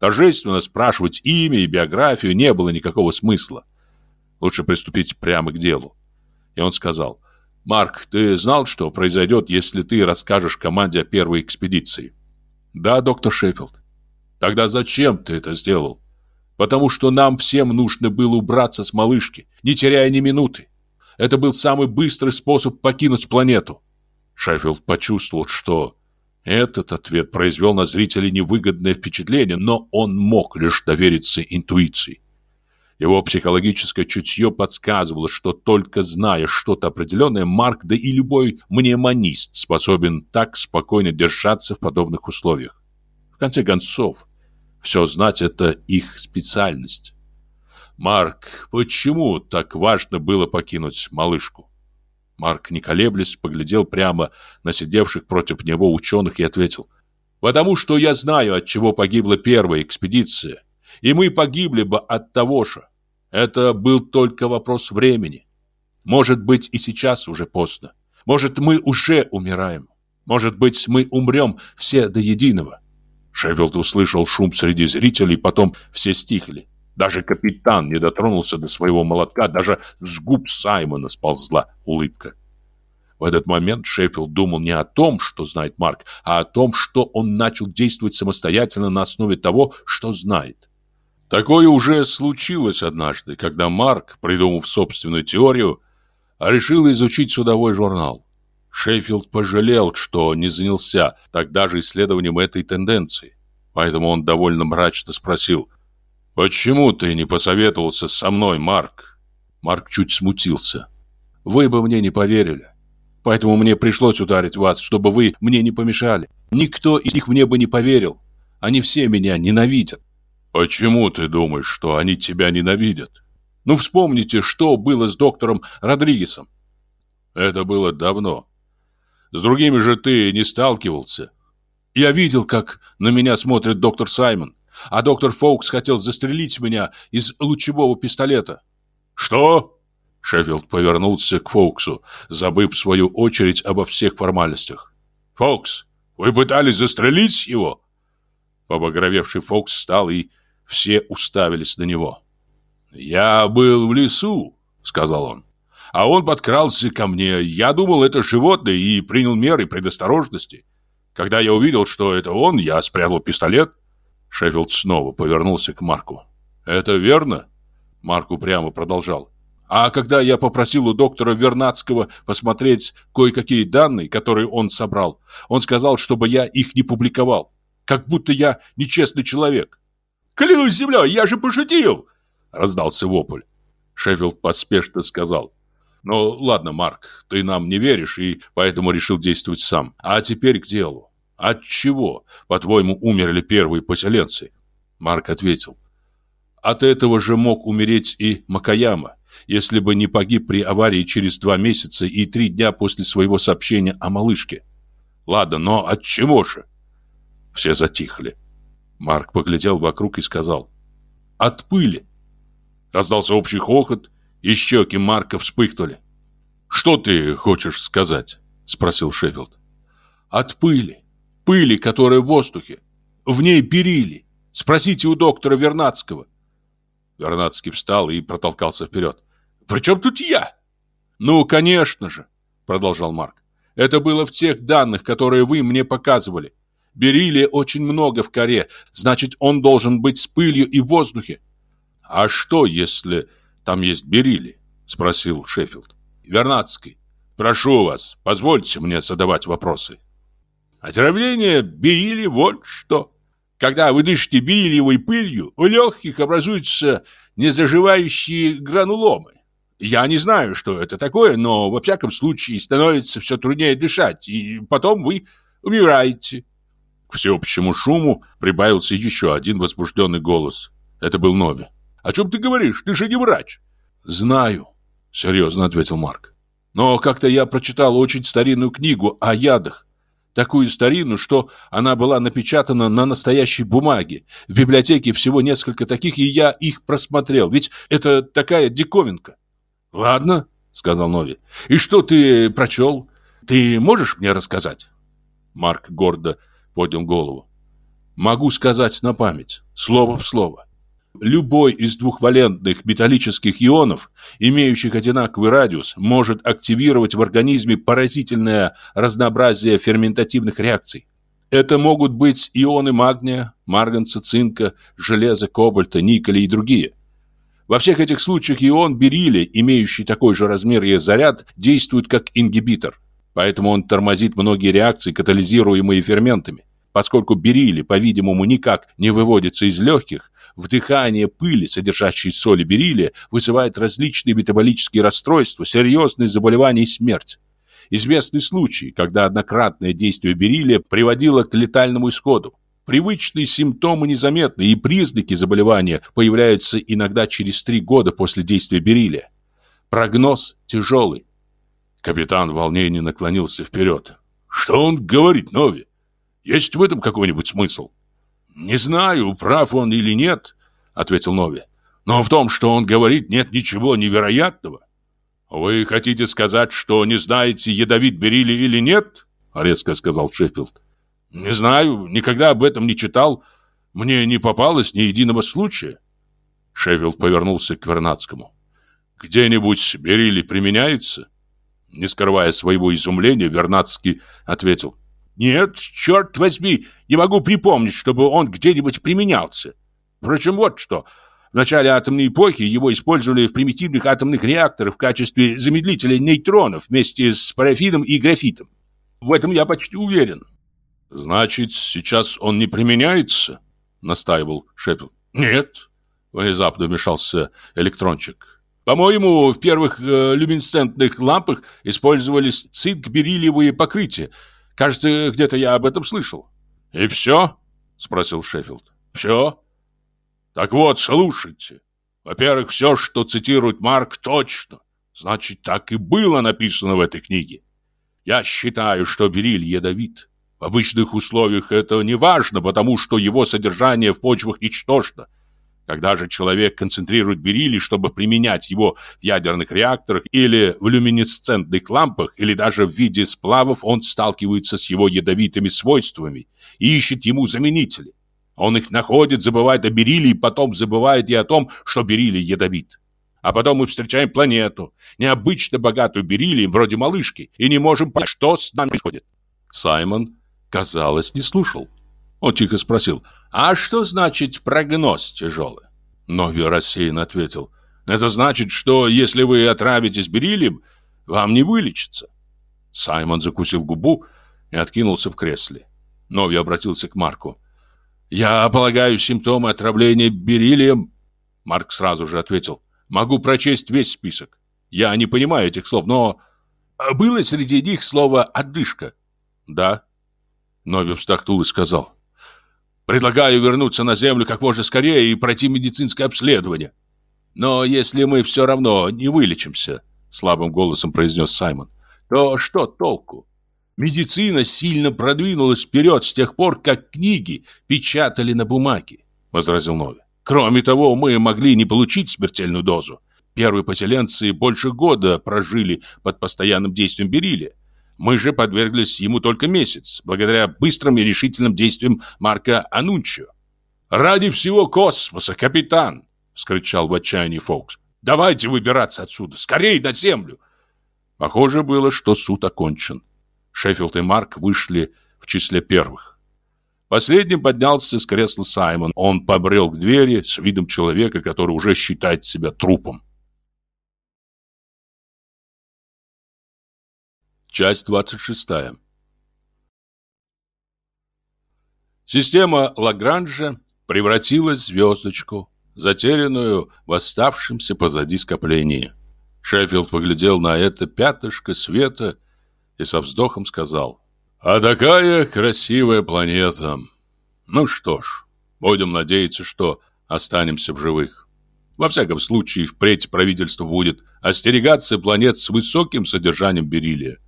Торжественно спрашивать имя и биографию не было никакого смысла. Лучше приступить прямо к делу. И он сказал, «Марк, ты знал, что произойдет, если ты расскажешь команде о первой экспедиции?» «Да, доктор Шеффилд». «Тогда зачем ты это сделал?» «Потому что нам всем нужно было убраться с малышки, не теряя ни минуты. Это был самый быстрый способ покинуть планету. Шеффилд почувствовал, что этот ответ произвел на зрителей невыгодное впечатление, но он мог лишь довериться интуиции. Его психологическое чутье подсказывало, что только зная что-то определенное, Марк, да и любой мнемонист способен так спокойно держаться в подобных условиях. В конце концов, все знать – это их специальность. «Марк, почему так важно было покинуть малышку?» Марк, не колеблясь, поглядел прямо на сидевших против него ученых и ответил. «Потому что я знаю, от чего погибла первая экспедиция. И мы погибли бы от того же. Это был только вопрос времени. Может быть, и сейчас уже поздно. Может, мы уже умираем. Может быть, мы умрем все до единого». Шеффилд услышал шум среди зрителей, потом все стихли. Даже капитан не дотронулся до своего молотка, даже с губ Саймона сползла улыбка. В этот момент Шеффилд думал не о том, что знает Марк, а о том, что он начал действовать самостоятельно на основе того, что знает. Такое уже случилось однажды, когда Марк, придумав собственную теорию, решил изучить судовой журнал. Шеффилд пожалел, что не занялся тогда же исследованием этой тенденции. Поэтому он довольно мрачно спросил, «Почему ты не посоветовался со мной, Марк?» Марк чуть смутился. «Вы бы мне не поверили. Поэтому мне пришлось ударить вас, чтобы вы мне не помешали. Никто из них мне бы не поверил. Они все меня ненавидят». «Почему ты думаешь, что они тебя ненавидят?» «Ну, вспомните, что было с доктором Родригесом». «Это было давно. С другими же ты не сталкивался». «Я видел, как на меня смотрит доктор Саймон а доктор Фоукс хотел застрелить меня из лучевого пистолета. Что? Шеффилд повернулся к Фоуксу, забыв в свою очередь обо всех формальностях. Фоукс, вы пытались застрелить его? Побагровевший Фоукс встал, и все уставились на него. «Я был в лесу», — сказал он. «А он подкрался ко мне. Я думал, это животное, и принял меры предосторожности. Когда я увидел, что это он, я спрятал пистолет. Шеффилд снова повернулся к Марку. «Это верно?» Марк упрямо продолжал. А когда я попросил у доктора Вернадского посмотреть кое-какие данные, которые он собрал, он сказал, чтобы я их не публиковал. Как будто я нечестный человек. «Клянусь землей, я же пошутил!» Раздался вопль. Шеффилд поспешно сказал. «Ну, ладно, Марк, ты нам не веришь и поэтому решил действовать сам. А теперь к делу. От чего, по-твоему, умерли первые поселенцы?» Марк ответил. «От этого же мог умереть и Макаяма, если бы не погиб при аварии через два месяца и три дня после своего сообщения о малышке. Ладно, но от чего же?» Все затихли. Марк поглядел вокруг и сказал. «От пыли». Раздался общий хохот, и щеки Марка вспыхнули. «Что ты хочешь сказать?» — спросил Шеффилд. «От пыли. Пыли, которая в воздухе. В ней берили. Спросите у доктора Вернадского». Вернадский встал и протолкался вперед. «При чем тут я?» «Ну, конечно же», — продолжал Марк. «Это было в тех данных, которые вы мне показывали. Бериллия очень много в коре, значит, он должен быть с пылью и в воздухе. А что, если там есть бериллий? Спросил Шеффилд. Вернадский, прошу вас, позвольте мне задавать вопросы. Отравление бериллия вот что. Когда вы дышите бериллиевой пылью, у легких образуются незаживающие грануломы. Я не знаю, что это такое, но во всяком случае становится все труднее дышать, и потом вы умираете. К всеобщему шуму прибавился еще один возбужденный голос. Это был Нови. «О чем ты говоришь? Ты же не врач!» «Знаю», — серьезно ответил Марк. «Но как-то я прочитал очень старинную книгу о ядах. Такую старинную, что она была напечатана на настоящей бумаге. В библиотеке всего несколько таких, и я их просмотрел. Ведь это такая диковинка». «Ладно», — сказал Нови. «И что ты прочел? Ты можешь мне рассказать?» Марк гордо поднял голову. Могу сказать на память, слово в слово. Любой из двухвалентных металлических ионов, имеющих одинаковый радиус, может активировать в организме поразительное разнообразие ферментативных реакций. Это могут быть ионы магния, марганца, цинка, железа, кобальта, никеля и другие. Во всех этих случаях ион бериллия, имеющий такой же размер и заряд, действует как ингибитор. Поэтому он тормозит многие реакции, катализируемые ферментами. Поскольку бериллий, по-видимому, никак не выводится из легких, вдыхание пыли, содержащей соли бериллия, вызывает различные метаболические расстройства, серьезные заболевания и смерть. Известны случаи, когда однократное действие бериллия приводило к летальному исходу. Привычные симптомы незаметны, и признаки заболевания появляются иногда через три года после действия бериллия. Прогноз тяжелый. Капитан в волнении наклонился вперед. «Что он говорит, Нови? Есть в этом какой-нибудь смысл? Не знаю, прав он или нет, ответил Нови. Но в том, что он говорит, нет ничего невероятного. Вы хотите сказать, что не знаете, ядовит берили или нет? резко сказал Шеффилд. Не знаю, никогда об этом не читал. Мне не попалось ни единого случая. Шеффилд повернулся к Вернадскому. Где-нибудь берили применяется? Не скрывая своего изумления, Вернадский ответил: нет, черт возьми, не могу припомнить, чтобы он где-нибудь применялся. Впрочем, вот что. В начале атомной эпохи его использовали в примитивных атомных реакторах в качестве замедлителя нейтронов вместе с парафином и графитом. В этом я почти уверен. Значит, сейчас он не применяется? Настаивал Шеффилд. Нет, внезапно вмешался электрончик. По-моему, в первых э, люминесцентных лампах использовались цинк-бериллиевые покрытия, Кажется, где-то я об этом слышал. И все? Спросил Шеффилд. Все? Так вот, слушайте. Во-первых, все, что цитирует Марк, точно. Значит, так и было написано в этой книге. Я считаю, что бериль ядовит. В обычных условиях это не важно, потому что его содержание в почвах ничтожно. Когда же человек концентрирует бериллий, чтобы применять его в ядерных реакторах или в люминесцентных лампах, или даже в виде сплавов, он сталкивается с его ядовитыми свойствами и ищет ему заменители. Он их находит, забывает о бериллии, потом забывает и о том, что бериллий ядовит. А потом мы встречаем планету, необычно богатую бериллием, вроде малышки, и не можем понять, что с нами происходит. Саймон, казалось, не слушал. Он тихо спросил, «А что значит прогноз тяжелый?» Нови рассеянно ответил, Это значит, что если вы отравитесь бериллием, вам не вылечится. Саймон закусил губу и откинулся в кресле. Нови обратился к Марку. «Я полагаю, симптомы отравления бериллием...» Марк сразу же ответил. «Могу прочесть весь список. Я не понимаю этих слов, но... Было среди них слово «одышка»?» «Да». Нови вздохнул и сказал. «Предлагаю вернуться на землю как можно скорее и пройти медицинское обследование». «Но если мы все равно не вылечимся», — слабым голосом произнес Саймон, «то что толку? Медицина сильно продвинулась вперед с тех пор, как книги печатали на бумаге», — возразил Нови. «Кроме того, мы могли не получить смертельную дозу. Первые поселенцы больше года прожили под постоянным действием бериллия. Мы же подверглись ему только месяц, благодаря быстрым и решительным действиям Марка Анунчио. «Ради всего космоса, капитан!» — вскричал в отчаянии Фокс. «Давайте выбираться отсюда! Скорей на землю!» Похоже было, что суд окончен. Шеффилд и Марк вышли в числе первых. Последним поднялся с кресла Саймон. Он побрел к двери с видом человека, который уже считает себя трупом. Часть 26. Система Лагранжа превратилась в звездочку, затерянную в оставшемся позади скоплении. Шеффилд поглядел на это пятышко света и со вздохом сказал «А такая красивая планета! Ну что ж, будем надеяться, что останемся в живых. Во всяком случае, впредь правительство будет остерегаться планет с высоким содержанием бериллия.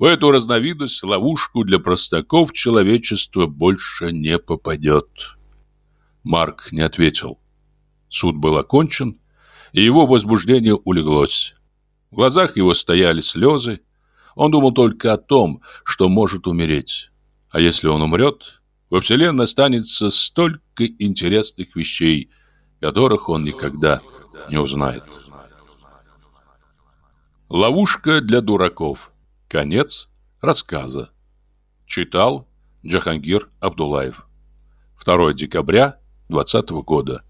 В эту разновидность ловушку для простаков человечество больше не попадет. Марк не ответил. Суд был окончен, и его возбуждение улеглось. В глазах его стояли слезы. Он думал только о том, что может умереть. А если он умрет, во Вселенной останется столько интересных вещей, которых он никогда не узнает. Ловушка для дураков. Конец рассказа. Читал Джахангир Абдулаев. 2 декабря 2020 года.